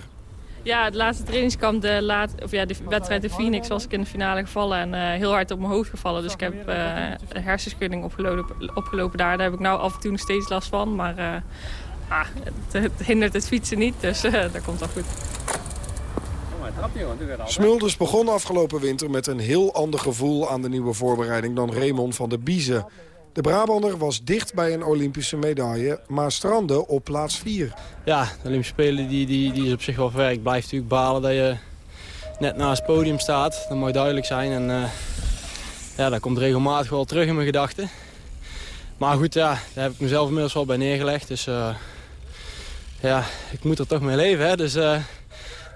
[SPEAKER 19] Ja, het laatste trainingskamp, de, laat, of ja, de wedstrijd in Phoenix was ik in de finale gevallen en uh, heel hard op mijn hoofd gevallen. Dus ik heb uh, een hersenschudding opgelopen, opgelopen daar. Daar heb ik nou af en toe nog steeds last van, maar uh, ah, het, het, hindert het fietsen niet, dus dat komt wel goed.
[SPEAKER 16] Smulders begon afgelopen winter met een heel ander gevoel aan de nieuwe voorbereiding dan Raymond van der Biezen. De Brabander was dicht bij een Olympische medaille, maar strandde op plaats 4.
[SPEAKER 20] Ja, de Olympische Spelen die, die, die is op zich wel ver. Ik blijf natuurlijk balen dat je net naast het podium staat. Dat mag duidelijk zijn. En uh, ja, dat komt regelmatig wel terug in mijn gedachten. Maar goed, ja, daar heb ik mezelf inmiddels wel bij neergelegd. Dus uh, ja, ik moet er toch mee leven. Hè? Dus uh,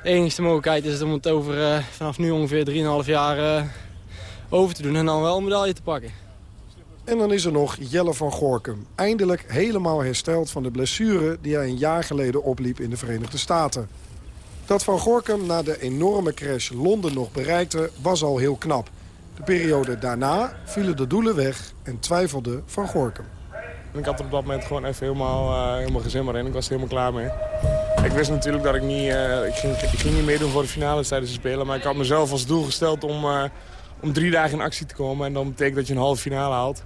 [SPEAKER 20] de enige mogelijkheid is om het over vanaf nu ongeveer 3,5 jaar over te doen. En dan wel een medaille te pakken.
[SPEAKER 16] En dan is er nog Jelle van Gorkum. Eindelijk helemaal hersteld van de blessure die hij een jaar geleden opliep in de Verenigde Staten. Dat Van Gorkum na de enorme crash Londen nog bereikte was al heel knap. De periode daarna vielen de doelen weg en twijfelde Van Gorkum.
[SPEAKER 10] Ik had op dat moment gewoon even helemaal, uh, helemaal gezin maar in. Ik was er helemaal klaar mee. Ik wist natuurlijk dat ik niet... Uh, ik, ging, niet meedoen voor de finale tijdens de Spelen. Maar ik had mezelf als doel gesteld om, uh, om drie dagen in actie te komen. En dan betekent dat je een halve finale haalt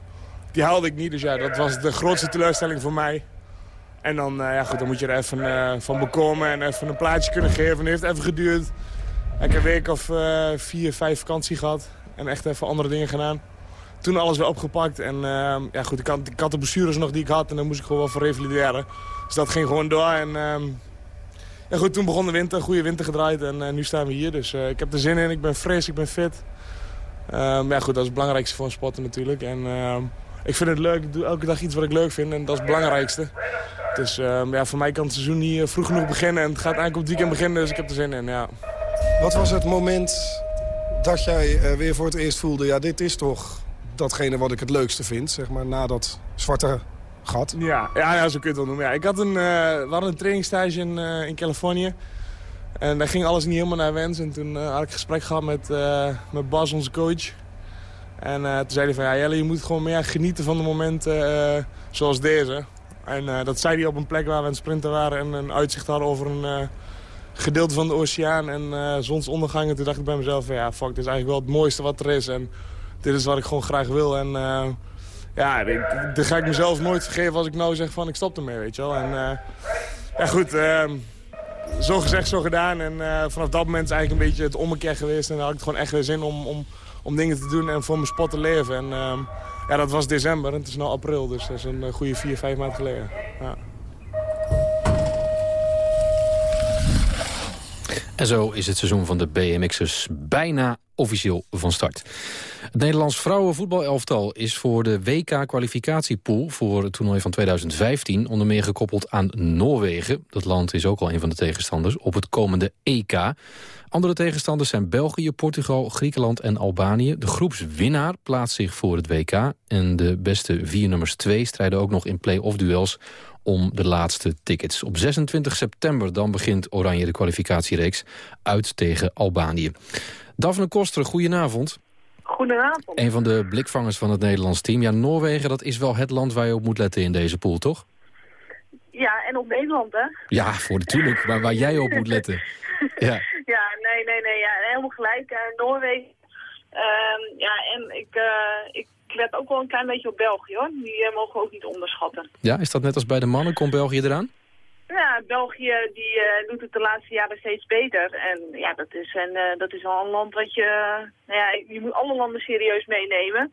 [SPEAKER 10] die haalde ik niet. Dus ja, dat was de grootste teleurstelling voor mij. En dan, uh, ja, goed, dan moet je er even uh, van bekomen en even een plaatje kunnen geven. En het heeft even geduurd. Ik heb een week of uh, vier, vijf vakantie gehad. En echt even andere dingen gedaan. Toen alles weer opgepakt. En ehm, ja, goed, ik had, de blessures nog die ik had en daar moest ik gewoon wel voor revalideren. Dus dat ging gewoon door. En ehm, goed, toen begon de winter, goede winter gedraaid en eh, nu staan we hier. Dus eh, ik heb er zin in, ik ben fris, ik ben fit. Ehm, ja goed, dat is het belangrijkste voor een spotter natuurlijk. En ik vind het leuk, ik doe elke dag iets wat ik leuk vind en dat is het belangrijkste. Dus ehm, ja, voor mij kan het seizoen niet vroeg genoeg beginnen en het gaat eigenlijk op het weekend beginnen, dus ik heb er zin in, ja.
[SPEAKER 16] Wat was het moment dat jij eh, weer voor het eerst voelde... ja, dit is toch datgene wat ik het leukste vind, zeg maar, na dat zwarte gat?
[SPEAKER 10] Ja, ja, ja zo kun je het wel noemen. Ja, ik had een, eh, we hadden een trainingstage in, eh, in Californië. En daar ging alles niet helemaal naar wens. En toen had ik een gesprek gehad met, met Bas, onze coach. En eh, toen zei hij van, ja Jelle, je moet gewoon meer genieten van de momenten eh, zoals deze. En eh, dat zei hij op een plek waar we aan het sprinten waren en een uitzicht hadden over een gedeelte van de oceaan en eh, zonsondergang. En toen dacht ik bij mezelf van, ja fuck, dit is eigenlijk wel het mooiste wat er is. En dit is wat ik gewoon graag wil. En ja, dat ga ik mezelf nooit vergeven als ik nou zeg van ik stop ermee, weet je wel. En ja goed, ehm, zo gezegd, zo gedaan. En vanaf dat moment is eigenlijk een beetje het ommekeer geweest. En dan had ik gewoon echt weer zin om, om, om dingen te doen en voor mijn sport te leven. En ehm, ja, dat was december en het is nu april, dus dat is een eh, goede vier, vijf maanden geleden. Ja.
[SPEAKER 7] En zo is het seizoen van de BMX'ers bijna officieel van start. Het Nederlands vrouwenvoetbalelftal is voor de WK-kwalificatiepool... voor het toernooi van 2015 onder meer gekoppeld aan Noorwegen. Dat land is ook al een van de tegenstanders op het komende EK. Andere tegenstanders zijn België, Portugal, Griekenland en Albanië. De groepswinnaar plaatst zich voor het WK. En de beste vier nummers 2 strijden ook nog in play-off duels om de laatste tickets. Op 26 september dan begint Oranje de kwalificatiereeks uit tegen Albanië. Daphne Koster, goedenavond.
[SPEAKER 21] Goedenavond.
[SPEAKER 7] Een van de blikvangers van het Nederlands team. Ja, Noorwegen, dat is wel het land waar je op moet letten in deze pool, toch?
[SPEAKER 21] Ja, en op Nederland, hè?
[SPEAKER 7] Ja, voor natuurlijk, maar waar jij op moet letten. [laughs] Ja.
[SPEAKER 21] Ja, nee, nee, nee, ja, helemaal gelijk. Noorwegen. Ehm, ja, en ik, eh, ik let ook wel een klein beetje op België, hoor. Die eh, mogen we ook niet onderschatten.
[SPEAKER 7] ja, is dat net als bij de mannen? Komt België eraan?
[SPEAKER 21] Ja, België die eh, doet het de laatste jaren steeds beter. En ja, dat is, een, eh, dat is wel een land wat je... nou ja, je moet alle landen serieus meenemen.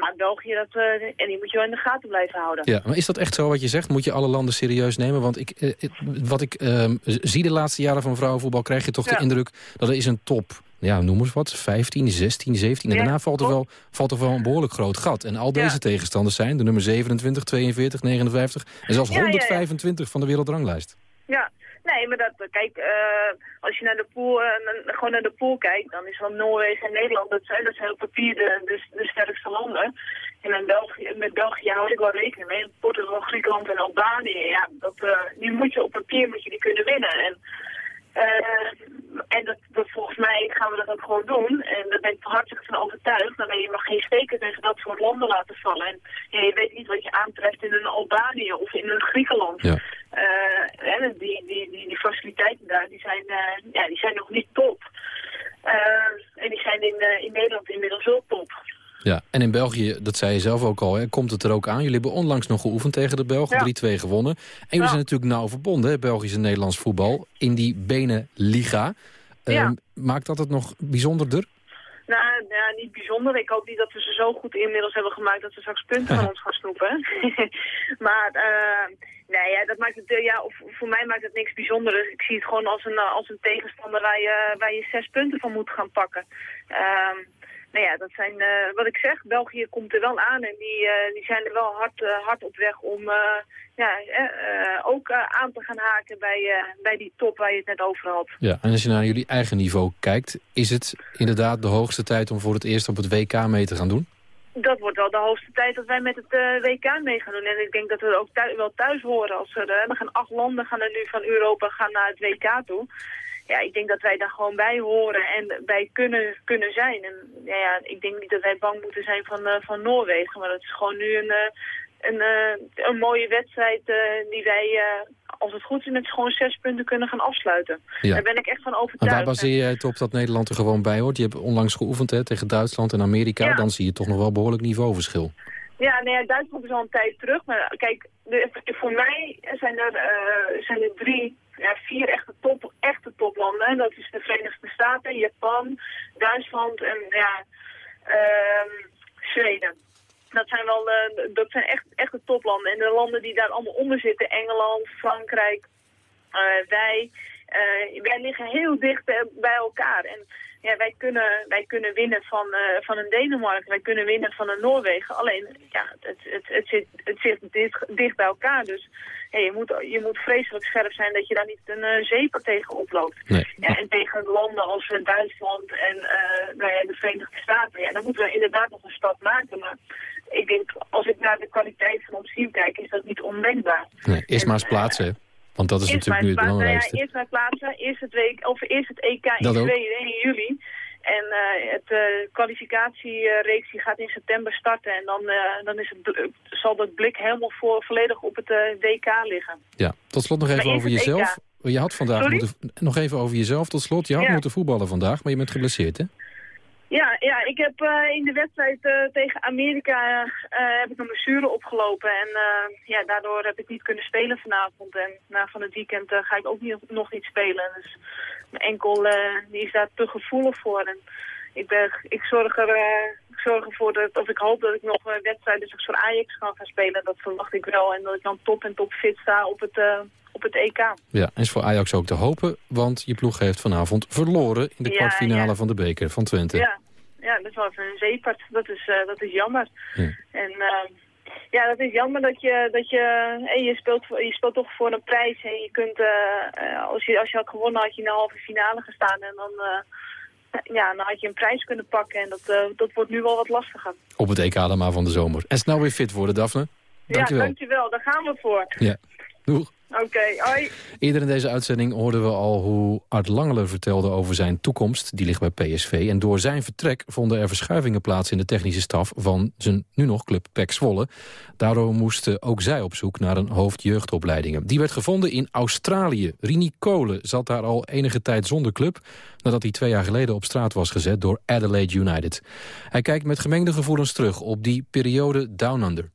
[SPEAKER 21] Maar België, dat, en die moet je wel in de gaten blijven houden.
[SPEAKER 7] Ja, maar is dat echt zo wat je zegt? Moet je alle landen serieus nemen? Want ik, wat ik ehm, zie de laatste jaren van vrouwenvoetbal... krijg je toch
[SPEAKER 21] Ja.
[SPEAKER 7] de indruk dat er is een top... Ja, noem eens wat, 15, 16, 17. En
[SPEAKER 21] Ja,
[SPEAKER 7] daarna valt er, wel, valt er wel een behoorlijk groot gat. En al deze tegenstanders zijn de nummer 27, 42, 59... en zelfs
[SPEAKER 21] Ja, ja, ja.
[SPEAKER 7] 125 van de wereldranglijst.
[SPEAKER 21] Ja, nee, maar dat, kijk, eh, als je naar de pool, eh, gewoon naar de pool kijkt, dan is wel Noorwegen en Nederland, dat zijn, dat zijn op papier de, de, de sterkste landen. En in België, met België hou ik wel rekening mee. Portugal, Griekenland en Albanië, ja, dat, eh, die moet je op papier moet je die kunnen winnen. En, en dat, dat volgens mij gaan we dat ook gewoon doen. En daar ben ik hartstikke van overtuigd. Alleen je mag geen steken tegen dat soort landen laten vallen. En ja, je weet niet wat je aantreft in een Albanië of in een Griekenland.
[SPEAKER 7] Ja.
[SPEAKER 21] Eh, en die, die, die, die faciliteiten daar, die zijn, eh, ja, die zijn nog niet top. Eh, en die zijn in, eh, in Nederland inmiddels wel top.
[SPEAKER 7] Ja, en in België, dat zei je zelf ook al, hè, komt het er ook aan. Jullie hebben onlangs nog geoefend tegen de Belgen, 3-2 gewonnen. En jullie zijn natuurlijk nauw verbonden, hè, Belgisch en Nederlands voetbal, in die Beneliga.
[SPEAKER 21] Ja.
[SPEAKER 7] Ehm, maakt dat het nog bijzonderder?
[SPEAKER 21] Nou, ja, niet bijzonder. Ik hoop niet dat we ze zo goed inmiddels hebben gemaakt dat ze straks punten van ons gaan snoepen. [laughs] maar eh, nee, ja, dat maakt het, eh, ja, of, voor mij maakt het niks bijzonders. Ik zie het gewoon als een, eh, als een tegenstander waar je, waar je zes punten van moet gaan pakken. Ehm, nou ja, dat zijn, eh, wat ik zeg, België komt er wel aan en die, eh, die zijn er wel hard, eh, hard op weg om ja, ook aan te gaan haken bij, bij die top waar je het net over had.
[SPEAKER 7] Ja, en als je naar jullie eigen niveau kijkt, is het inderdaad de hoogste tijd om voor het eerst op het WK mee te gaan doen?
[SPEAKER 21] Dat wordt wel de hoogste tijd dat wij met het WK mee gaan doen. En ik denk dat we ook wel thuis horen. Als er, er gaan acht landen gaan er nu van Europa gaan naar het WK toe. Ja, ik denk dat wij daar gewoon bij horen en bij kunnen, kunnen zijn. En ja, ja, ik denk niet dat wij bang moeten zijn van, eh, van Noorwegen. Maar het is gewoon nu een, eh, een, eh, een mooie wedstrijd die wij, als het goed is, met gewoon zes punten kunnen gaan afsluiten.
[SPEAKER 7] Ja.
[SPEAKER 21] Daar ben ik echt van
[SPEAKER 7] En
[SPEAKER 21] overtuigd.
[SPEAKER 7] waar baseer je het op dat Nederland er gewoon bij hoort? Je hebt onlangs geoefend hè, tegen Duitsland en Amerika.
[SPEAKER 21] Ja.
[SPEAKER 7] Dan zie je toch nog wel behoorlijk niveauverschil.
[SPEAKER 21] Ja, nou ja, Duitsland is al een tijd terug. Maar kijk, de, voor mij zijn er, zijn er drie, ja, vier echte, top, echte toplanden. En dat is de Verenigde Staten, Japan, Duitsland en ja, ehm, Zweden. Dat zijn wel de, dat zijn echt, echt de toplanden. En de landen die daar allemaal onder zitten, Engeland, Frankrijk, uh, wij, uh, wij liggen heel dicht bij elkaar. En ja, wij kunnen, wij kunnen winnen van, uh, van een Denemarken, wij kunnen winnen van een Noorwegen. Alleen, ja, het, het, het, zit, het zit dicht, dicht bij elkaar. Dus ja, je, moet, je moet vreselijk scherp zijn dat je daar niet een uh, zeeper tegen oploopt.
[SPEAKER 7] Nee.
[SPEAKER 21] Ja, en tegen landen als Duitsland en uh, nou ja, de Verenigde Staten, ja, dan moeten we inderdaad nog een stap maken. Maar ik denk, als ik naar de kwaliteit van ons team kijk, is dat niet ondenkbaar.
[SPEAKER 7] Nee, maar eens plaatsen, want dat is natuurlijk nu het belangrijkste.
[SPEAKER 21] Ja, eerst maar plaatsen, eerst het, week, of eerst het EK in. Zweden 1 juli. En uh, het uh, kwalificatiereeks die gaat in september starten. En dan, uh, dan is het, zal dat blik helemaal voor, volledig op het WK liggen.
[SPEAKER 7] Ja, tot slot nog even
[SPEAKER 21] Maar
[SPEAKER 7] over
[SPEAKER 21] het
[SPEAKER 7] jezelf. Je had vandaag
[SPEAKER 21] Sorry?
[SPEAKER 7] moeten, nog even over jezelf tot slot. Je had
[SPEAKER 21] Ja.
[SPEAKER 7] moeten voetballen vandaag, maar je bent geblesseerd, hè?
[SPEAKER 21] Ja, ja ik heb uh, in de wedstrijd uh, tegen Amerika uh, heb ik een blessure opgelopen. En ja, daardoor heb ik niet kunnen spelen vanavond. En na van het weekend ga ik ook niet, nog niet spelen. Dus mijn enkel die is daar te gevoelig voor. En ik, ben, ik, zorg er, ik zorg ervoor dat, of ik hoop dat ik nog wedstrijden dus voor Ajax kan gaan spelen. Dat verwacht ik wel. En dat ik dan top en top fit sta op het, op het EK.
[SPEAKER 7] Ja, en is voor Ajax ook te hopen, want je ploeg heeft vanavond verloren in de
[SPEAKER 21] Ja,
[SPEAKER 7] kwartfinale
[SPEAKER 21] ja.
[SPEAKER 7] van de beker van Twente.
[SPEAKER 21] Ja, ja, dat is wel even een zeepart. Dat is, uh, dat is jammer.
[SPEAKER 7] Ja.
[SPEAKER 21] En uh, ja, dat is jammer dat je, dat je, hey, je, speelt, je speelt toch voor een prijs. En je kunt, uh, als, je, als je had gewonnen, had je in de halve finale gestaan. En dan, [laughs] ja, dan had je een prijs kunnen pakken. En dat, dat wordt nu wel wat lastiger.
[SPEAKER 7] Op het EK dan maar van de zomer. En snel weer fit worden, Daphne. Dankjewel.
[SPEAKER 21] Ja, dankjewel. Daar gaan we voor.
[SPEAKER 7] Ja, doeg.
[SPEAKER 21] Oké, okay.
[SPEAKER 7] Eerder in deze uitzending hoorden we al hoe Art Langeler vertelde over zijn toekomst. Die ligt bij PSV. En door zijn vertrek vonden er verschuivingen plaats in de technische staf van zijn nu nog club PEC Zwolle. Daardoor moesten ook zij op zoek naar een hoofdjeugdopleidingen. Die werd gevonden in Australië. Rini Kolen zat daar al enige tijd zonder club... nadat hij twee jaar geleden op straat was gezet door Adelaide United. Hij kijkt met gemengde gevoelens terug op die periode Down Under.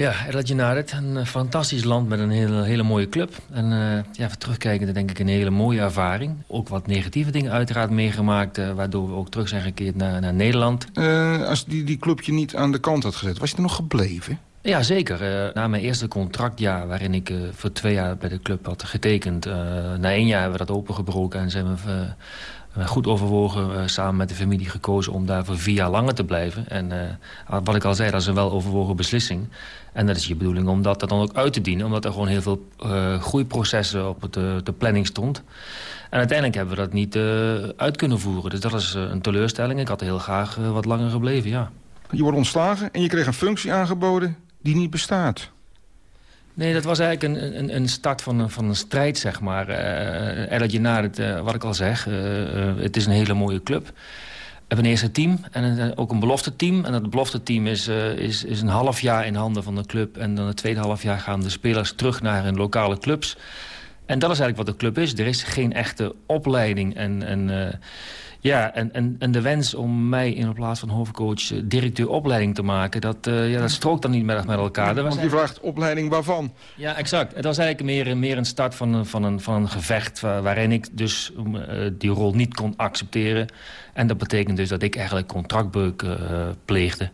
[SPEAKER 22] Ja, Adelaide United, een uh, fantastisch land met een hele, hele mooie club. En uh, ja, even terugkijken, denk ik een hele mooie ervaring. Ook wat negatieve dingen uiteraard meegemaakt... Uh, waardoor we ook terug zijn gekeerd naar, naar Nederland.
[SPEAKER 23] als die, die club je niet aan de kant had gezet, was je er nog gebleven?
[SPEAKER 22] Ja, zeker. na mijn eerste contractjaar, waarin ik voor twee jaar bij de club had getekend... na één jaar hebben we dat opengebroken en zijn we goed overwogen, uh, samen met de familie gekozen om daar voor vier jaar langer te blijven. En uh, wat ik al zei, dat is een wel overwogen beslissing. En dat is je bedoeling om dat dan ook uit te dienen. Omdat er gewoon heel veel groeiprocessen op het, de planning stond. En uiteindelijk hebben we dat niet uit kunnen voeren. Dus dat is een teleurstelling. Ik had heel graag wat langer gebleven, ja.
[SPEAKER 23] Je wordt ontslagen en je kreeg een functie aangeboden die niet bestaat.
[SPEAKER 22] Nee, dat was eigenlijk een, een, een start van een, van een strijd, zeg maar. Uh, Adelaide United, uh, wat ik al zeg, het is een hele mooie club. We hebben een eerste team en een, ook een belofte team. En dat belofte team is, is, is een half jaar in handen van de club. En dan het tweede half jaar gaan de spelers terug naar hun lokale clubs. En dat is eigenlijk wat de club is. Er is geen echte opleiding en... en ja, en, en, en de wens om mij in plaats van hoofdcoach directeur opleiding te maken... dat, uh, ja, dat strookt dan niet met, met elkaar.
[SPEAKER 23] Want je vraagt opleiding waarvan?
[SPEAKER 22] Ja, exact. Het was eigenlijk meer, meer een start van een, van een, van een gevecht... Waar, waarin ik dus uh, die rol niet kon accepteren. En dat betekent dus dat ik eigenlijk contractbreuk uh, pleegde.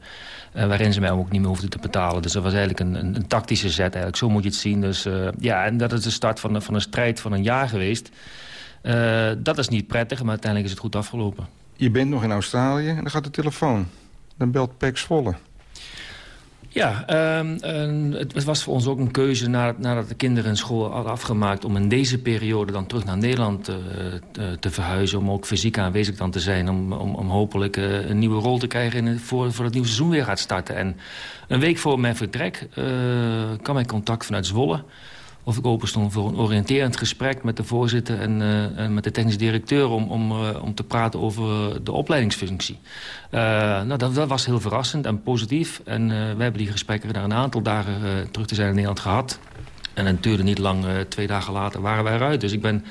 [SPEAKER 22] waarin ze mij ook niet meer hoefden te betalen. Dus dat was eigenlijk een, een, een tactische zet. Eigenlijk. Zo moet je het zien. Dus, ja, en dat is de start van, van een strijd van een jaar geweest... Uh, dat is niet prettig, maar uiteindelijk is het goed afgelopen.
[SPEAKER 23] Je bent nog in Australië en dan gaat de telefoon. Dan belt Pek Zwolle.
[SPEAKER 22] Ja, um, um, het, was voor ons ook een keuze nadat, nadat de kinderen hun school hadden afgemaakt... om in deze periode dan terug naar Nederland uh, te, te, verhuizen... om ook fysiek aanwezig dan te zijn... om, om, om hopelijk uh, een nieuwe rol te krijgen in voor, voor het nieuwe seizoen weer gaat starten. En een week voor mijn vertrek uh, kwam ik contact vanuit Zwolle of ik open stond voor een oriënterend gesprek met de voorzitter en, uh, en met de technisch directeur om, om, uh, om te praten over de opleidingsfunctie. Nou, dat, dat, was heel verrassend en positief. En we hebben die gesprekken daar een aantal dagen terug te zijn in Nederland gehad. En het duurde niet lang, twee dagen later waren wij eruit. Dus ik ben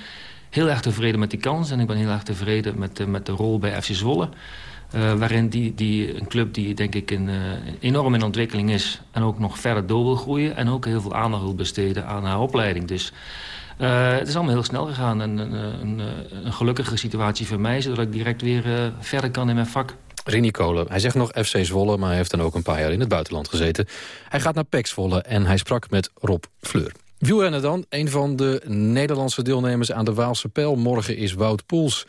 [SPEAKER 22] heel erg tevreden met die kans en ik ben heel erg tevreden met, met de rol bij FC Zwolle. Uh, waarin die, die, een club die denk ik in, uh, enorm in ontwikkeling is... en ook nog verder door wil groeien... en ook heel veel aandacht wil besteden aan haar opleiding. Dus uh, het is allemaal heel snel gegaan. En een, een, een, gelukkige situatie voor mij... zodat ik direct weer verder kan in mijn vak.
[SPEAKER 7] Rini Kolen. Hij zegt nog FC Zwolle, maar hij heeft dan ook een paar jaar in het buitenland gezeten. Hij gaat naar PEC Zwolle en hij sprak met Rob Fleur. Wielrennen dan. Een van de Nederlandse deelnemers aan de Waalse Pijl. Morgen is Wout Poels.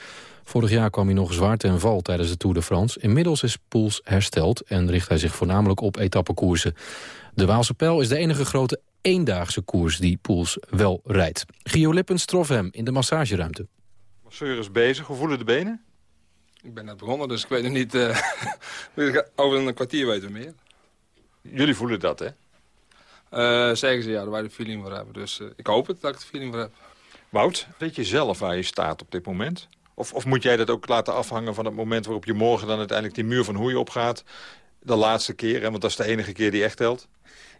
[SPEAKER 7] Vorig jaar kwam hij nog zwaar ten val tijdens de Tour de France. Inmiddels is Poels hersteld en richt hij zich voornamelijk op etappekoersen. De Waalse Pijl is de enige grote eendaagse koers die Poels wel rijdt. Gio Lippens trof hem in de massageruimte.
[SPEAKER 24] Masseur is bezig. Hoe voelen de benen?
[SPEAKER 25] Ik ben net begonnen, dus ik weet nog niet... [laughs] Uh, over een kwartier weten we meer.
[SPEAKER 24] Jullie voelen dat, hè?
[SPEAKER 25] Uh, zeggen ze ja, dat wij de feeling voor hebben. Dus uh, ik hoop het dat ik de feeling voor heb.
[SPEAKER 24] Wout, weet je zelf waar je staat op dit moment? Of, of moet jij dat ook laten afhangen van het moment waarop je morgen dan uiteindelijk die muur van Hoei opgaat? De laatste keer, hè? want dat is de enige keer die echt telt.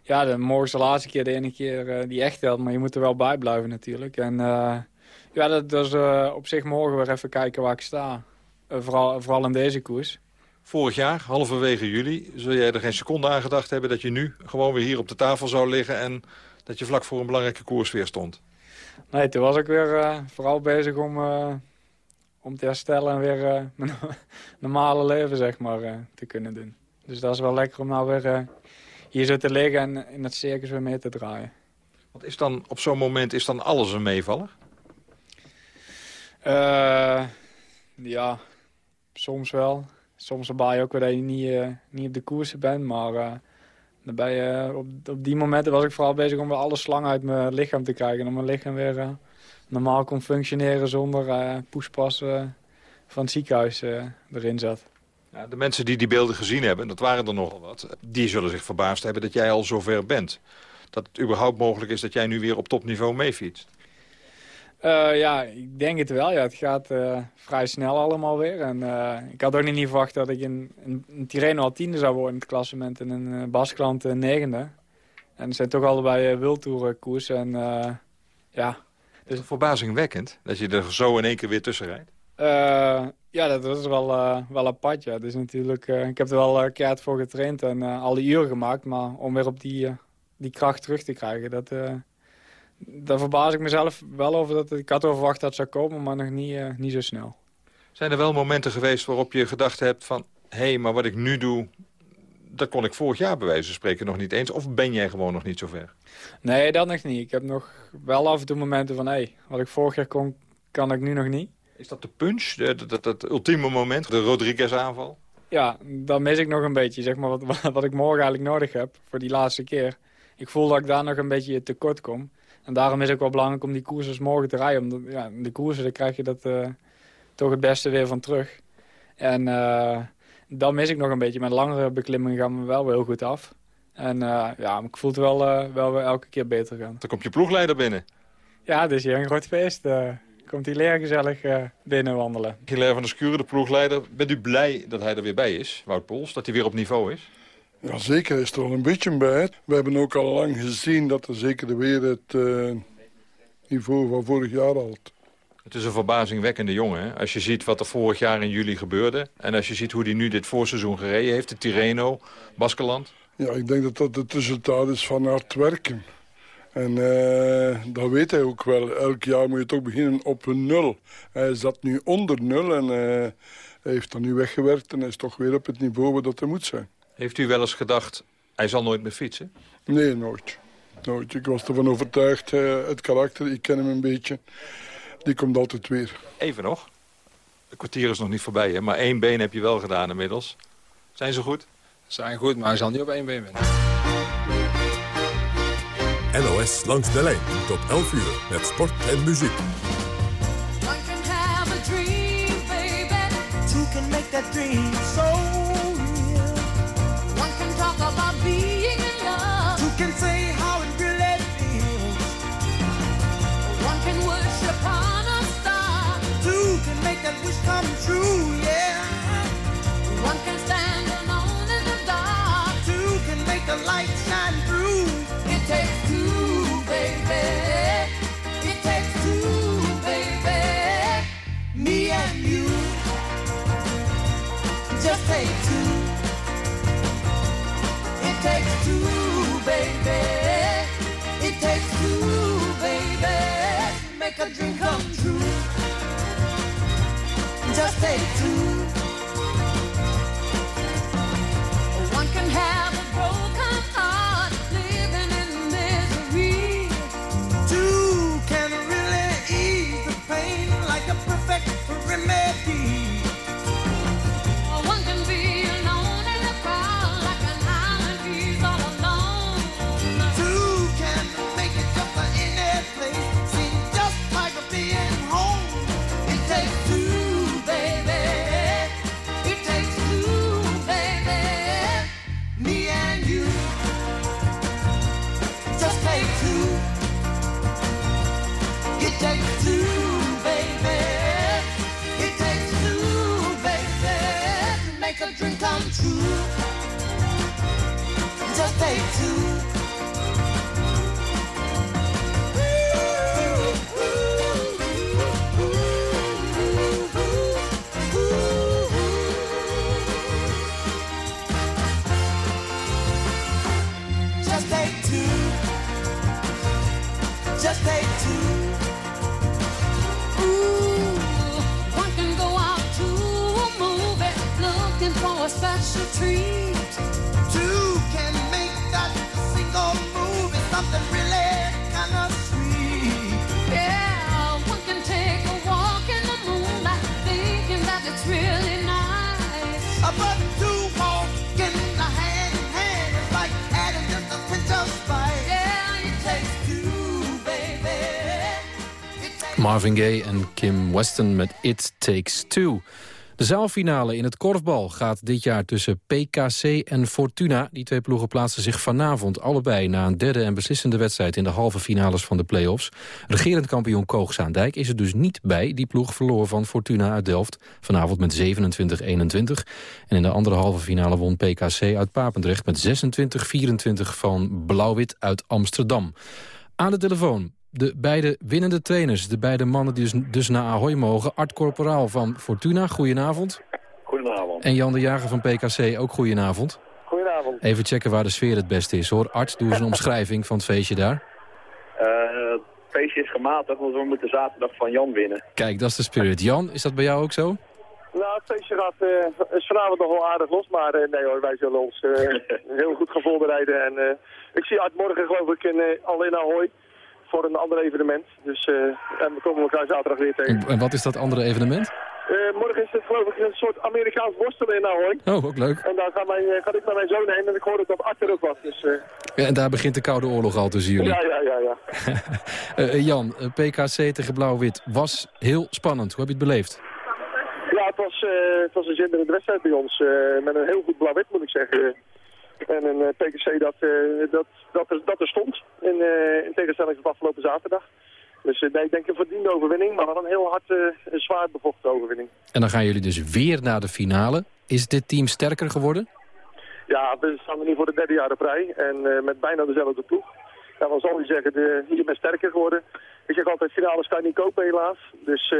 [SPEAKER 9] Ja, de, morgen is de laatste keer de enige keer uh, die echt telt. Maar je moet er wel bij blijven natuurlijk. En ja, dat, dat is op zich morgen weer even kijken waar ik sta. vooral, vooral in deze koers.
[SPEAKER 24] Vorig jaar, halverwege juli, zul jij er geen seconde aan gedacht hebben... dat je nu gewoon weer hier op de tafel zou liggen... en dat je vlak voor een belangrijke koers weer stond?
[SPEAKER 9] Nee, toen was ik weer vooral bezig om, om te herstellen... en weer uh, mijn [laughs] normale leven, zeg maar, te kunnen doen. Dus dat is wel lekker om nou weer hier zo te liggen... en in het circus weer mee te draaien.
[SPEAKER 24] Want is dan op zo'n moment is dan alles een meevaller?
[SPEAKER 9] ja, soms wel soms baal je ook weer dat je niet, niet op de koersen bent. Maar daarbij, op, op die momenten was ik vooral bezig om weer alle slang uit mijn lichaam te krijgen. En om mijn lichaam weer normaal kon functioneren zonder poespas van het ziekenhuis erin zat.
[SPEAKER 24] Ja, de mensen die die beelden gezien hebben, dat waren er nogal wat... die zullen zich verbaasd hebben dat jij al zover bent. Dat het überhaupt mogelijk is dat jij nu weer op topniveau meefietst.
[SPEAKER 9] Uh, ja, ik denk het wel. Ja. Het gaat uh, vrij snel allemaal weer. En, uh, ik had ook niet verwacht dat ik in, in, in Tirreno al tiende zou worden in het klassement. En in uh, Baskeland negende. En het zijn toch allebei uh, wildtoerenkoers. En ja...
[SPEAKER 24] Dus... verbazingwekkend dat je er zo in één keer weer tussen rijdt?
[SPEAKER 9] ja, dat, is wel, wel apart. Ja. Dus natuurlijk, ik heb er wel keihard voor getraind en al die uren gemaakt. Maar om weer op die, die kracht terug te krijgen, dat daar verbaas ik mezelf wel over. Dat ik had verwacht dat het zou komen, maar nog niet, uh, niet zo snel.
[SPEAKER 24] Zijn er wel momenten geweest waarop je gedacht hebt van... hé, hey, maar wat ik nu doe, dat kon ik vorig jaar bij wijze van spreken nog niet eens. Of ben jij gewoon nog niet zo ver?
[SPEAKER 9] Nee, dat nog niet. Ik heb nog wel af en toe momenten van... hé, hey, wat ik vorig jaar kon, kan ik nu nog niet.
[SPEAKER 24] Is dat de punch, dat, dat, dat ultieme moment, de Rodriguez-aanval?
[SPEAKER 9] Ja, dat mis ik nog een beetje, zeg maar, wat, [laughs] wat ik morgen eigenlijk nodig heb voor die laatste keer. Ik voel dat ik daar nog een beetje tekort kom. En daarom is het ook wel belangrijk om die koersers morgen te rijden. Omdat ja, de koersen, daar krijg je dat uh, toch het beste weer van terug. En uh, dat mis ik nog een beetje. Met langere beklimmingen gaan we wel heel goed af. En uh, ja, ik voel het wel, wel weer elke keer beter gaan.
[SPEAKER 24] Dan komt je ploegleider binnen.
[SPEAKER 9] Ja, dus hier een groot feest. komt hij leer gezellig binnen wandelen.
[SPEAKER 24] Hilaire van der Skuren, de ploegleider. Bent u blij dat hij er weer bij is, Wout Pols? Dat hij weer op niveau is?
[SPEAKER 26] Ja, zeker is er al een beetje bij. We hebben ook al lang gezien dat er zeker weer het uh, niveau van vorig jaar had.
[SPEAKER 24] Het is een verbazingwekkende jongen. Hè? Als je ziet wat er vorig jaar in juli gebeurde... en als je ziet hoe hij nu dit voorseizoen gereden heeft... de Tirreno, Baskeland.
[SPEAKER 26] Ja, ik denk dat dat het resultaat is van hard werken. En uh, dat weet hij ook wel. Elk jaar moet je toch beginnen op een nul. Hij zat nu onder nul en uh, hij heeft dan nu weggewerkt... en hij is toch weer op het niveau waar dat hij moet zijn.
[SPEAKER 24] Heeft u wel eens gedacht, hij zal nooit meer fietsen?
[SPEAKER 26] Nee, nooit. nooit. Ik was ervan overtuigd, uh, het karakter, ik ken hem een beetje. Die komt altijd weer.
[SPEAKER 24] Even nog. Het kwartier is nog niet voorbij, hè? maar één been heb je wel gedaan inmiddels. Zijn ze goed?
[SPEAKER 25] Ze zijn goed, maar hij zal niet op één been winnen.
[SPEAKER 6] NOS langs de lijn tot 11 uur met sport en muziek.
[SPEAKER 27] One can have a dream, baby. Two can make that dream so in the dark. Two can make the light shine through. just take.
[SPEAKER 28] One can have a broken heart living in misery.
[SPEAKER 27] Two can really
[SPEAKER 28] ease the
[SPEAKER 27] pain like a perfect remedy. Dream
[SPEAKER 28] come true. Just
[SPEAKER 27] take two.
[SPEAKER 7] Marvin Gaye en Kim Weston met It Takes Two. De zaalfinale in het korfbal gaat dit jaar tussen PKC en Fortuna. Die twee ploegen plaatsen zich vanavond allebei... na een derde en beslissende wedstrijd in de halve finales van de play-offs. Regerend kampioen Koog-Zaandijk is er dus niet bij. Die ploeg verloor van Fortuna uit Delft vanavond met 27-21. En in de andere halve finale won PKC uit Papendrecht... met 26-24 van Blauwwit uit Amsterdam. Aan de telefoon de beide winnende trainers. De beide mannen die dus, dus naar Ahoy mogen. Art Corporaal van Fortuna, goedenavond.
[SPEAKER 29] Goedenavond.
[SPEAKER 7] En Jan de Jager van PKC, ook goedenavond.
[SPEAKER 29] Goedenavond.
[SPEAKER 7] Even checken waar de sfeer het beste is, hoor. Art, doe eens een omschrijving van het feestje daar.
[SPEAKER 29] Eh, het feestje is gematigd, want we moeten zaterdag van Jan winnen.
[SPEAKER 7] Kijk, dat is de spirit. Jan, is dat bij jou ook zo?
[SPEAKER 29] Nou, het feestje gaat eh, is vanavond nog wel aardig los, maar eh, nee hoor, wij zullen ons eh, [laughs] heel goed gaan voorbereiden. En eh, ik zie Art morgen geloof ik in, eh, al in Ahoy voor een ander evenement. Dus eh, en we komen elkaar zaterdag weer tegen.
[SPEAKER 7] En, en wat is dat andere evenement?
[SPEAKER 29] Eh, morgen is het geloof ik een soort Amerikaans worstelen in Ahoy.
[SPEAKER 7] Oh, ook leuk.
[SPEAKER 29] En daar ga, mijn, eh, ga ik met mijn zoon heen en ik hoorde dat Art er ook was. Dus, eh,
[SPEAKER 7] Ja, en daar begint de Koude Oorlog al tussen jullie.
[SPEAKER 29] ja, ja, ja, ja. [laughs]
[SPEAKER 7] Eh, eh, Jan, eh, PKC tegen Blauw-Wit was heel spannend. Hoe heb je het beleefd?
[SPEAKER 29] Ja, het was, eh, het was een zinderende wedstrijd bij ons. eh, met een heel goed blauw-wit moet ik zeggen. En een eh, PKC dat, eh, dat, dat, er, dat er stond. In, eh, in tegenstelling tot afgelopen zaterdag. Dus nee, ik denk een verdiende overwinning. Maar wel een heel hard, een zwaar bevochten overwinning.
[SPEAKER 7] En dan gaan jullie dus weer naar de finale. Is dit team sterker geworden?
[SPEAKER 29] Ja, we staan er nu voor de derde jaar op rij. En met bijna dezelfde ploeg. Ja, dan zal je zeggen, de, je bent sterker geworden. Ik zeg altijd, finale kan je niet kopen helaas. Dus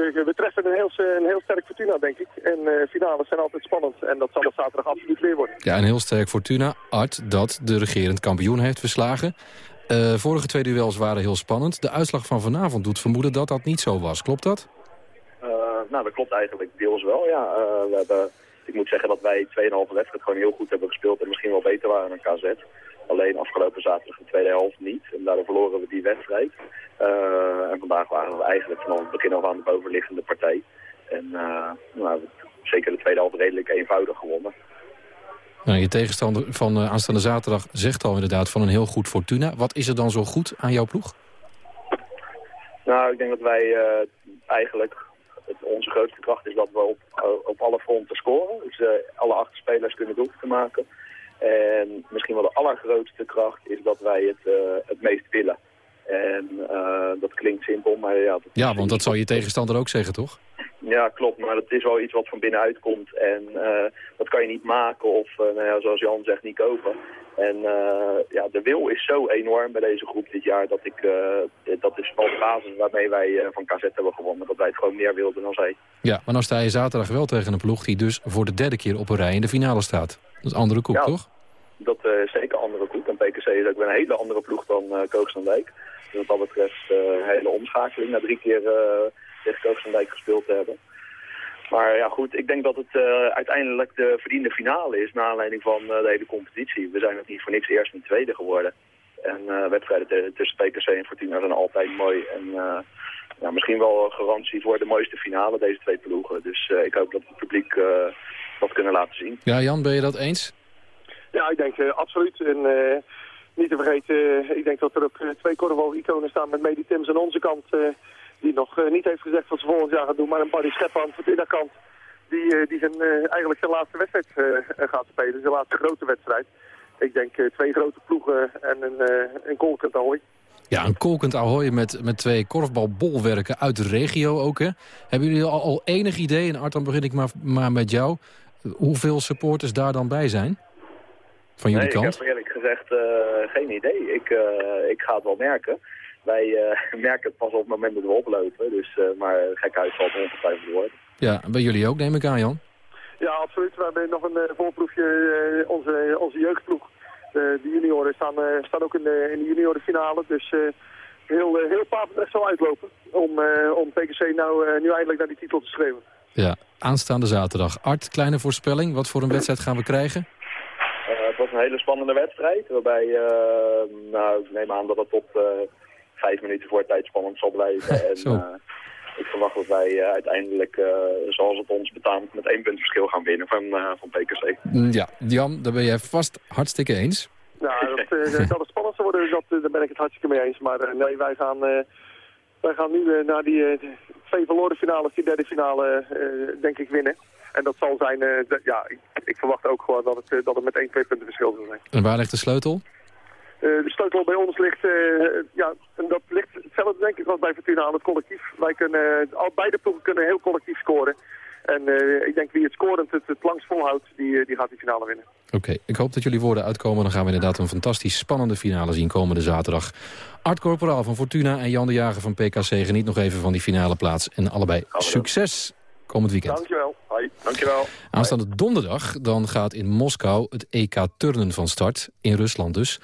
[SPEAKER 29] we, we treffen een heel, een heel sterk Fortuna, denk ik. En eh, finales zijn altijd spannend. En dat zal het zaterdag absoluut weer worden.
[SPEAKER 7] Ja, een heel sterk Fortuna. Art dat de regerend kampioen heeft verslagen. Eh, vorige twee duels waren heel spannend. De uitslag van vanavond doet vermoeden dat dat niet zo was. Klopt dat?
[SPEAKER 29] Eh, nou, dat klopt eigenlijk deels wel, ja. Eh, we hebben, ik moet zeggen dat wij 2,5 wedstrijd gewoon heel goed hebben gespeeld en misschien wel beter waren dan KZ. Alleen afgelopen zaterdag de tweede helft niet. En daardoor verloren we die wedstrijd. Eh, en vandaag waren we eigenlijk vanaf het begin af aan de bovenliggende partij. En eh, nou, zeker de tweede helft redelijk eenvoudig gewonnen.
[SPEAKER 7] Nou, je tegenstander van eh, aanstaande zaterdag zegt al inderdaad van een heel goed Fortuna. Wat is er dan zo goed aan jouw ploeg?
[SPEAKER 29] Nou, ik denk dat wij eigenlijk... Het, onze grootste kracht is dat we op, op alle fronten scoren. Dus alle acht spelers kunnen doelpunten maken. En misschien wel de allergrootste kracht is dat wij het, eh, het meest willen. En eh, dat klinkt simpel, maar ja... Dat
[SPEAKER 7] Ja, want dat zal je tegenstander ook zeggen, toch?
[SPEAKER 29] Ja, klopt. Maar het is wel iets wat van binnenuit komt. En eh, dat kan je niet maken of, eh, nou ja, zoals Jan zegt, niet kopen. En eh, ja, de wil is zo enorm bij deze groep dit jaar. Dat, ik, dat is wel de basis waarmee wij van KZ hebben gewonnen. Dat wij het gewoon meer wilden dan zij.
[SPEAKER 7] Ja, maar dan sta je zaterdag wel tegen een ploeg die dus voor de derde keer op een rij in de finale staat. Dat is een andere koek,
[SPEAKER 29] Ja.
[SPEAKER 7] toch?
[SPEAKER 29] Dat is zeker een andere koek. En PKC is ook weer een hele andere ploeg dan uh, Koogstendijk. Dus wat dat betreft een hele omschakeling. Na drie keer tegen Koogstendijk gespeeld te hebben. Maar ja goed, ik denk dat het eh, uiteindelijk de verdiende finale is... naar aanleiding van eh, de hele competitie. We zijn ook niet voor niks eerst en tweede geworden. En eh, wedstrijden tussen PKC en Fortuna zijn altijd mooi. En eh, ja, misschien wel een garantie voor de mooiste finale, deze twee ploegen. Dus eh, ik hoop dat het publiek eh, dat kunnen laten zien.
[SPEAKER 7] Ja, Jan, ben je dat eens?
[SPEAKER 29] Ja, ik denk eh, absoluut. En eh, niet te vergeten, ik denk dat er ook twee Corvo-iconen staan met Medi Tims aan onze kant. Die nog eh, niet heeft gezegd wat ze volgend jaar gaat doen. Maar een Barry Schep aan de Fortuna-kant. Die, eh, die zijn, eh, eigenlijk zijn laatste wedstrijd eh, gaat spelen. Zijn laatste grote wedstrijd. Ik denk eh, twee grote ploegen en een, eh een kolkend Ahoy.
[SPEAKER 7] Ja, een kolkend Ahoy met, met twee korfbalbolwerken uit de regio ook. Hè? Hebben jullie al, al enig idee, en Art, dan begin ik maar, maar met jou... hoeveel supporters daar dan bij zijn? Van jullie
[SPEAKER 29] nee,
[SPEAKER 7] kant?
[SPEAKER 29] ik heb eerlijk gezegd eh, geen idee. Ik, eh, ik ga het wel merken. Wij eh, [laughs] merken het pas op het moment dat we oplopen. Dus, eh, maar gekhuis zal het ongetwijfeld worden.
[SPEAKER 7] Ja, bij jullie ook, neem ik aan, Jan.
[SPEAKER 30] Ja, absoluut. We hebben nog een eh, voorproefje. eh, onze, onze jeugdploeg, de, de junioren, staan, eh, staan ook in de, in de juniorenfinale. Dus eh, heel, eh, heel Papendrecht zal uitlopen om, eh, om PKC nou, eh, nu eindelijk naar die titel te schreeuwen.
[SPEAKER 7] Ja, aanstaande zaterdag. Art, kleine voorspelling. Wat voor een wedstrijd gaan we krijgen?
[SPEAKER 29] Eh, het was een hele spannende wedstrijd. Waarbij, eh, nou, ik neem aan dat het tot eh, vijf minuten voor tijd spannend zal blijven. [laughs] en,
[SPEAKER 7] Zo.
[SPEAKER 29] eh, ik verwacht dat wij eh, uiteindelijk, eh, zoals het ons betaamt, met één punt verschil gaan winnen van, eh, van PKC.
[SPEAKER 7] Mm, Ja, Jan, daar ben jij vast hartstikke eens.
[SPEAKER 30] Ja, dat, eh, dat het spannend zou worden, dat, eh, daar ben ik het hartstikke mee eens. Maar eh, nee, wij gaan, eh, wij gaan nu naar die eh, twee verloren finales, die derde finale, eh, denk ik, winnen. En dat zal zijn, eh, dat- ja, ik, ik verwacht ook gewoon dat het, dat het met één, twee punten verschil zal zijn.
[SPEAKER 7] En waar ligt de sleutel?
[SPEAKER 30] Eh, de sleutel bij ons ligt, eh, ja, en dat ligt hetzelfde denk ik als bij Fortuna aan het collectief. Wij kunnen, eh, al beide ploegen kunnen heel collectief scoren. En ik denk wie het scorend het, het langst volhoudt, die, die gaat die finale winnen.
[SPEAKER 7] Oké, ik hoop dat jullie woorden uitkomen. Dan gaan we inderdaad een fantastisch spannende finale zien komende zaterdag. Art Corporaal van Fortuna en Jan de Jager van PKC. Geniet nog even van die finale plaats. En allebei succes komend weekend.
[SPEAKER 30] Dankjewel. Hoi, dankjewel.
[SPEAKER 7] Aanstaande donderdag dan gaat in Moskou het EK turnen van start. In Rusland dus.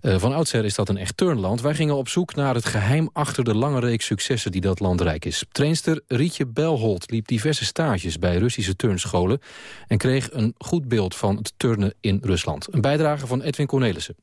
[SPEAKER 7] Eh, van oudsher is dat een echt turnland. Wij gingen op zoek naar het geheim achter de lange reeks successen die dat land rijk is. Trainster Rietje Belholt liep diverse stages bij Russische turnscholen... en kreeg een goed beeld van het turnen in Rusland. Een bijdrage van Edwin Cornelissen.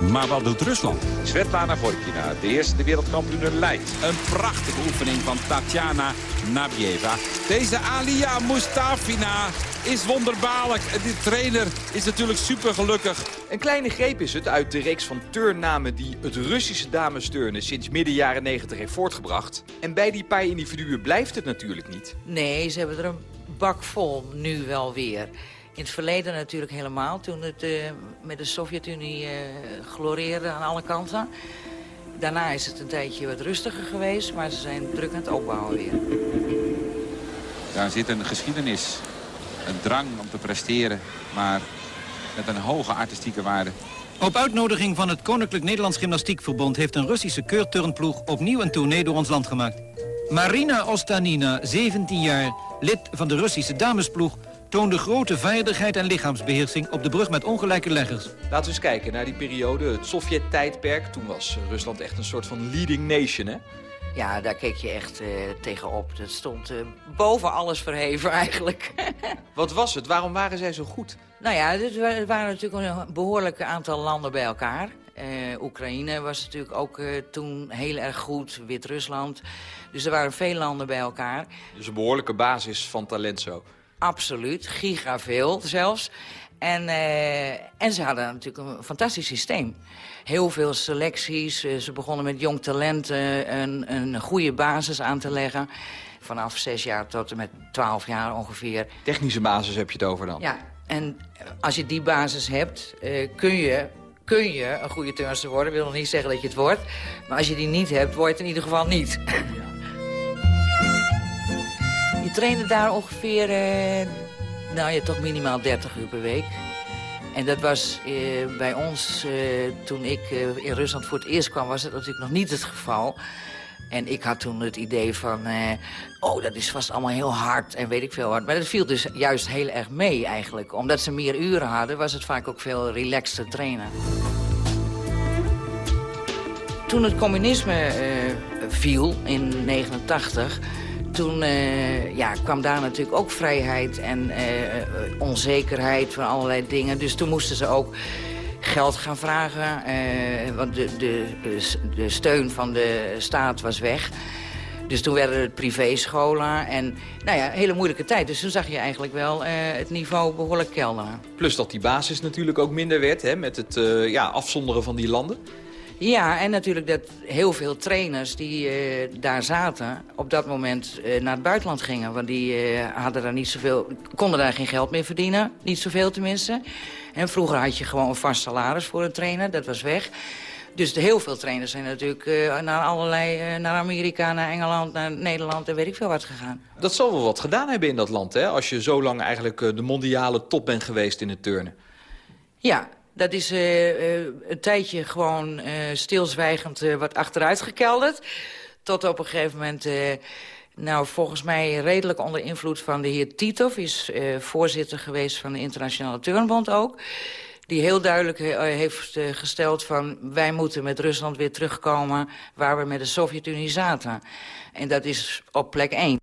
[SPEAKER 31] Maar wat doet Rusland?
[SPEAKER 32] Svetlana Vorkina, de eerste wereldkampioen leidt.
[SPEAKER 31] Een prachtige oefening van Tatjana Nabieva. Deze Alia Mustafina is wonderbaarlijk. De trainer is natuurlijk super gelukkig.
[SPEAKER 33] Een kleine greep is het uit de reeks van turnnamen die het Russische damesturnen sinds midden jaren 90 heeft voortgebracht. En bij die paar individuen blijft het natuurlijk niet.
[SPEAKER 34] Nee, ze hebben er een bak vol, nu wel weer. In het verleden natuurlijk helemaal, toen het eh, met de Sovjet-Unie eh, gloreerde aan alle kanten. Daarna is het een tijdje wat rustiger geweest, maar ze zijn druk aan het opbouwen weer.
[SPEAKER 31] Daar zit een geschiedenis, een drang om te presteren, maar met een hoge artistieke waarde.
[SPEAKER 35] Op uitnodiging van het Koninklijk Nederlands Gymnastiekverbond... heeft een Russische keurturnploeg opnieuw een tournee door ons land gemaakt. Marina Ostanina, 17 jaar, lid van de Russische damesploeg... toonde grote vaardigheid en lichaamsbeheersing op de brug met ongelijke leggers.
[SPEAKER 33] Laten we eens kijken naar die periode, het Sovjet-tijdperk. Toen was Rusland echt een soort van leading nation, hè?
[SPEAKER 34] Ja, daar keek je echt eh, tegenop. Dat stond eh, boven alles verheven eigenlijk. [laughs]
[SPEAKER 33] Wat was het? Waarom waren zij zo goed?
[SPEAKER 34] Nou ja, er wa- waren natuurlijk een behoorlijk aantal landen bij elkaar. Eh, Oekraïne was natuurlijk ook eh, toen heel erg goed, Wit-Rusland. Dus er waren veel landen bij elkaar.
[SPEAKER 33] Dus een behoorlijke basis van talent zo.
[SPEAKER 34] Absoluut, gigaveel zelfs. En, eh, en ze hadden natuurlijk een fantastisch systeem. Heel veel selecties. eh, Ze begonnen met jong talent een, een goede basis aan te leggen. Vanaf zes jaar tot en met twaalf jaar ongeveer.
[SPEAKER 33] Technische basis heb je het over dan?
[SPEAKER 34] Ja, en als je die basis hebt, eh, kun, je, kun je een goede turnster worden. Ik wil nog niet zeggen dat je het wordt. Maar als je die niet hebt, word je het in ieder geval niet. Je trainde daar ongeveer, eh, nou ja, toch minimaal 30 uur per week. En dat was eh, bij ons, eh, toen ik eh, in Rusland voor het eerst kwam, was dat natuurlijk nog niet het geval. En ik had toen het idee van, eh, oh, dat is vast allemaal heel hard en weet ik veel wat. Maar dat viel dus juist heel erg mee eigenlijk. Omdat ze meer uren hadden, was het vaak ook veel relaxter trainen. Toen het communisme eh, viel in 89, toen eh, ja, kwam daar natuurlijk ook vrijheid en eh, eh, onzekerheid van allerlei dingen. Dus toen moesten ze ook geld gaan vragen, want de, de, steun van de staat was weg. Dus toen werden het privéscholen en nou ja, hele moeilijke tijd. Dus toen zag je eigenlijk wel het niveau behoorlijk kelderen.
[SPEAKER 33] Plus dat die basis natuurlijk ook minder werd, hè, met het ja, afzonderen van die landen.
[SPEAKER 34] Ja, en natuurlijk dat heel veel trainers die eh, daar zaten... op dat moment eh, naar het buitenland gingen. Want die eh, hadden daar niet zoveel, konden daar geen geld meer verdienen. Niet zoveel tenminste. En vroeger had je gewoon een vast salaris voor een trainer. Dat was weg. Dus heel veel trainers zijn natuurlijk naar allerlei, naar Amerika, naar Engeland, naar Nederland en weet ik veel wat gegaan.
[SPEAKER 33] Dat zal wel wat gedaan hebben in dat land, hè? Als je zo lang eigenlijk de mondiale top bent geweest in het turnen.
[SPEAKER 34] Ja, dat is eh, eh, een tijdje gewoon eh, stilzwijgend wat achteruit gekelderd. Tot op een gegeven moment, nou volgens mij redelijk onder invloed van de heer Titov... is voorzitter geweest van de Internationale Turnbond ook... die heel duidelijk heeft gesteld van... wij moeten met Rusland weer terugkomen waar we met de Sovjet-Unie zaten. En dat is op plek 1.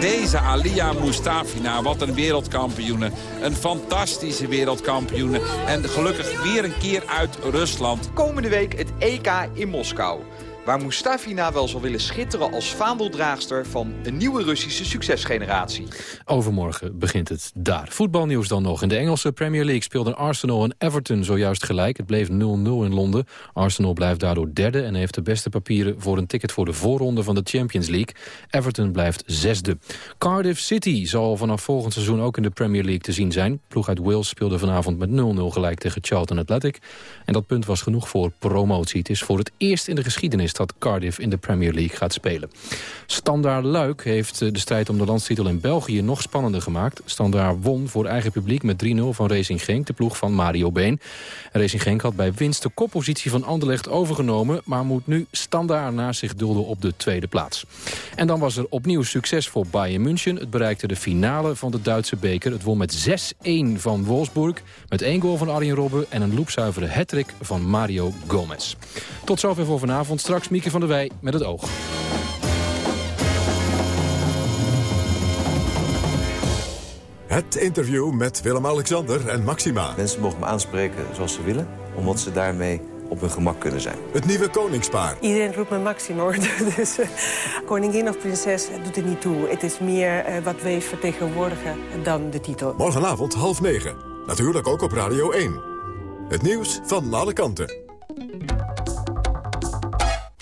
[SPEAKER 26] Deze Alia Mustafina, wat een wereldkampioene. Een fantastische wereldkampioene. En gelukkig weer een keer uit Rusland.
[SPEAKER 33] Komende week het EK in Moskou. Waar Mustafina wel zal willen schitteren als vaandeldraagster van een nieuwe Russische succesgeneratie.
[SPEAKER 7] Overmorgen begint het daar. Voetbalnieuws dan nog. In de Engelse Premier League speelden Arsenal en Everton zojuist gelijk. Het bleef 0-0 in Londen. Arsenal blijft daardoor derde en heeft de beste papieren voor een ticket voor de voorronde van de Champions League. Everton blijft zesde. Cardiff City zal vanaf volgend seizoen ook in de Premier League te zien zijn. Ploeg uit Wales speelde vanavond met 0-0 gelijk tegen Charlton Athletic. En dat punt was genoeg voor promotie. Het is voor het eerst in de geschiedenis dat Cardiff in de Premier League gaat spelen. Standaard Luik heeft eh, de strijd om de landstitel in België nog spannender gemaakt. Standaard won voor eigen publiek met 3-0 van Racing Genk, de ploeg van Mario Been. Racing Genk had bij winst de koppositie van Anderlecht overgenomen... maar moet nu Standaard naast zich dulden op de tweede plaats. En dan was er opnieuw succes voor Bayern München. Het bereikte de finale van de Duitse beker. Het won met 6-1 van Wolfsburg, met één goal van Arjen Robben... en een loepzuivere hattrick van Mario Gomez. Tot zover voor vanavond. Straks Mieke van der Wij met het oog.
[SPEAKER 6] Het interview met Willem-Alexander en Maxima.
[SPEAKER 36] Mensen mogen me aanspreken zoals ze willen, omdat ze daarmee op hun gemak kunnen zijn.
[SPEAKER 6] Het nieuwe koningspaar.
[SPEAKER 37] Iedereen roept me Maxima hoor. [laughs] Dus eh, koningin of prinses doet er niet toe. Het is meer eh, wat wij vertegenwoordigen dan de titel.
[SPEAKER 6] Morgenavond half negen. Natuurlijk ook op Radio 1. Het nieuws van alle kanten.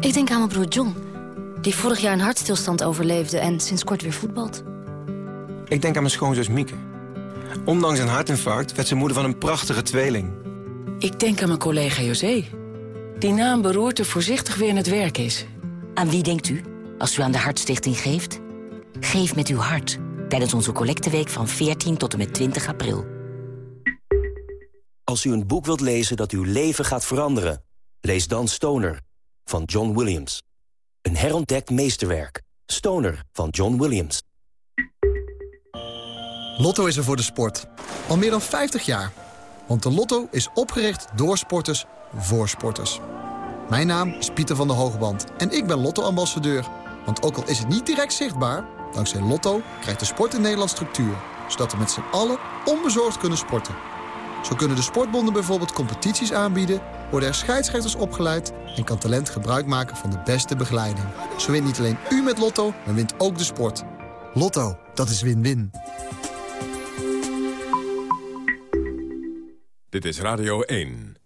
[SPEAKER 38] Ik denk aan mijn broer John, die vorig jaar een hartstilstand overleefde en sinds kort weer voetbalt.
[SPEAKER 39] Ik denk aan mijn schoonzus Mieke. Ondanks een hartinfarct werd ze moeder van een prachtige tweeling.
[SPEAKER 40] Ik denk aan mijn collega José. Die na een beroerte voorzichtig weer in het werk is.
[SPEAKER 38] Aan wie denkt u als u aan de Hartstichting geeft? Geef met uw hart tijdens onze collecteweek van 14 tot en met 20 april.
[SPEAKER 3] Als u een boek wilt lezen dat uw leven gaat veranderen... lees dan Stoner van John Williams. Een herontdekt meesterwerk. Stoner van John Williams.
[SPEAKER 5] Lotto is er voor de sport. Al meer dan 50 jaar. Want de Lotto is opgericht door sporters voor sporters. Mijn naam is Pieter van der Hogeband en ik ben Lotto-ambassadeur. Want ook al is het niet direct zichtbaar... dankzij Lotto krijgt de sport in Nederland structuur. Zodat we met z'n allen onbezorgd kunnen sporten. Zo kunnen de sportbonden bijvoorbeeld competities aanbieden... worden er scheidsrechters opgeleid... en kan talent gebruik maken van de beste begeleiding. Zo wint niet alleen u met Lotto, maar wint ook de sport. Lotto, dat is win-win.
[SPEAKER 6] Dit is Radio 1.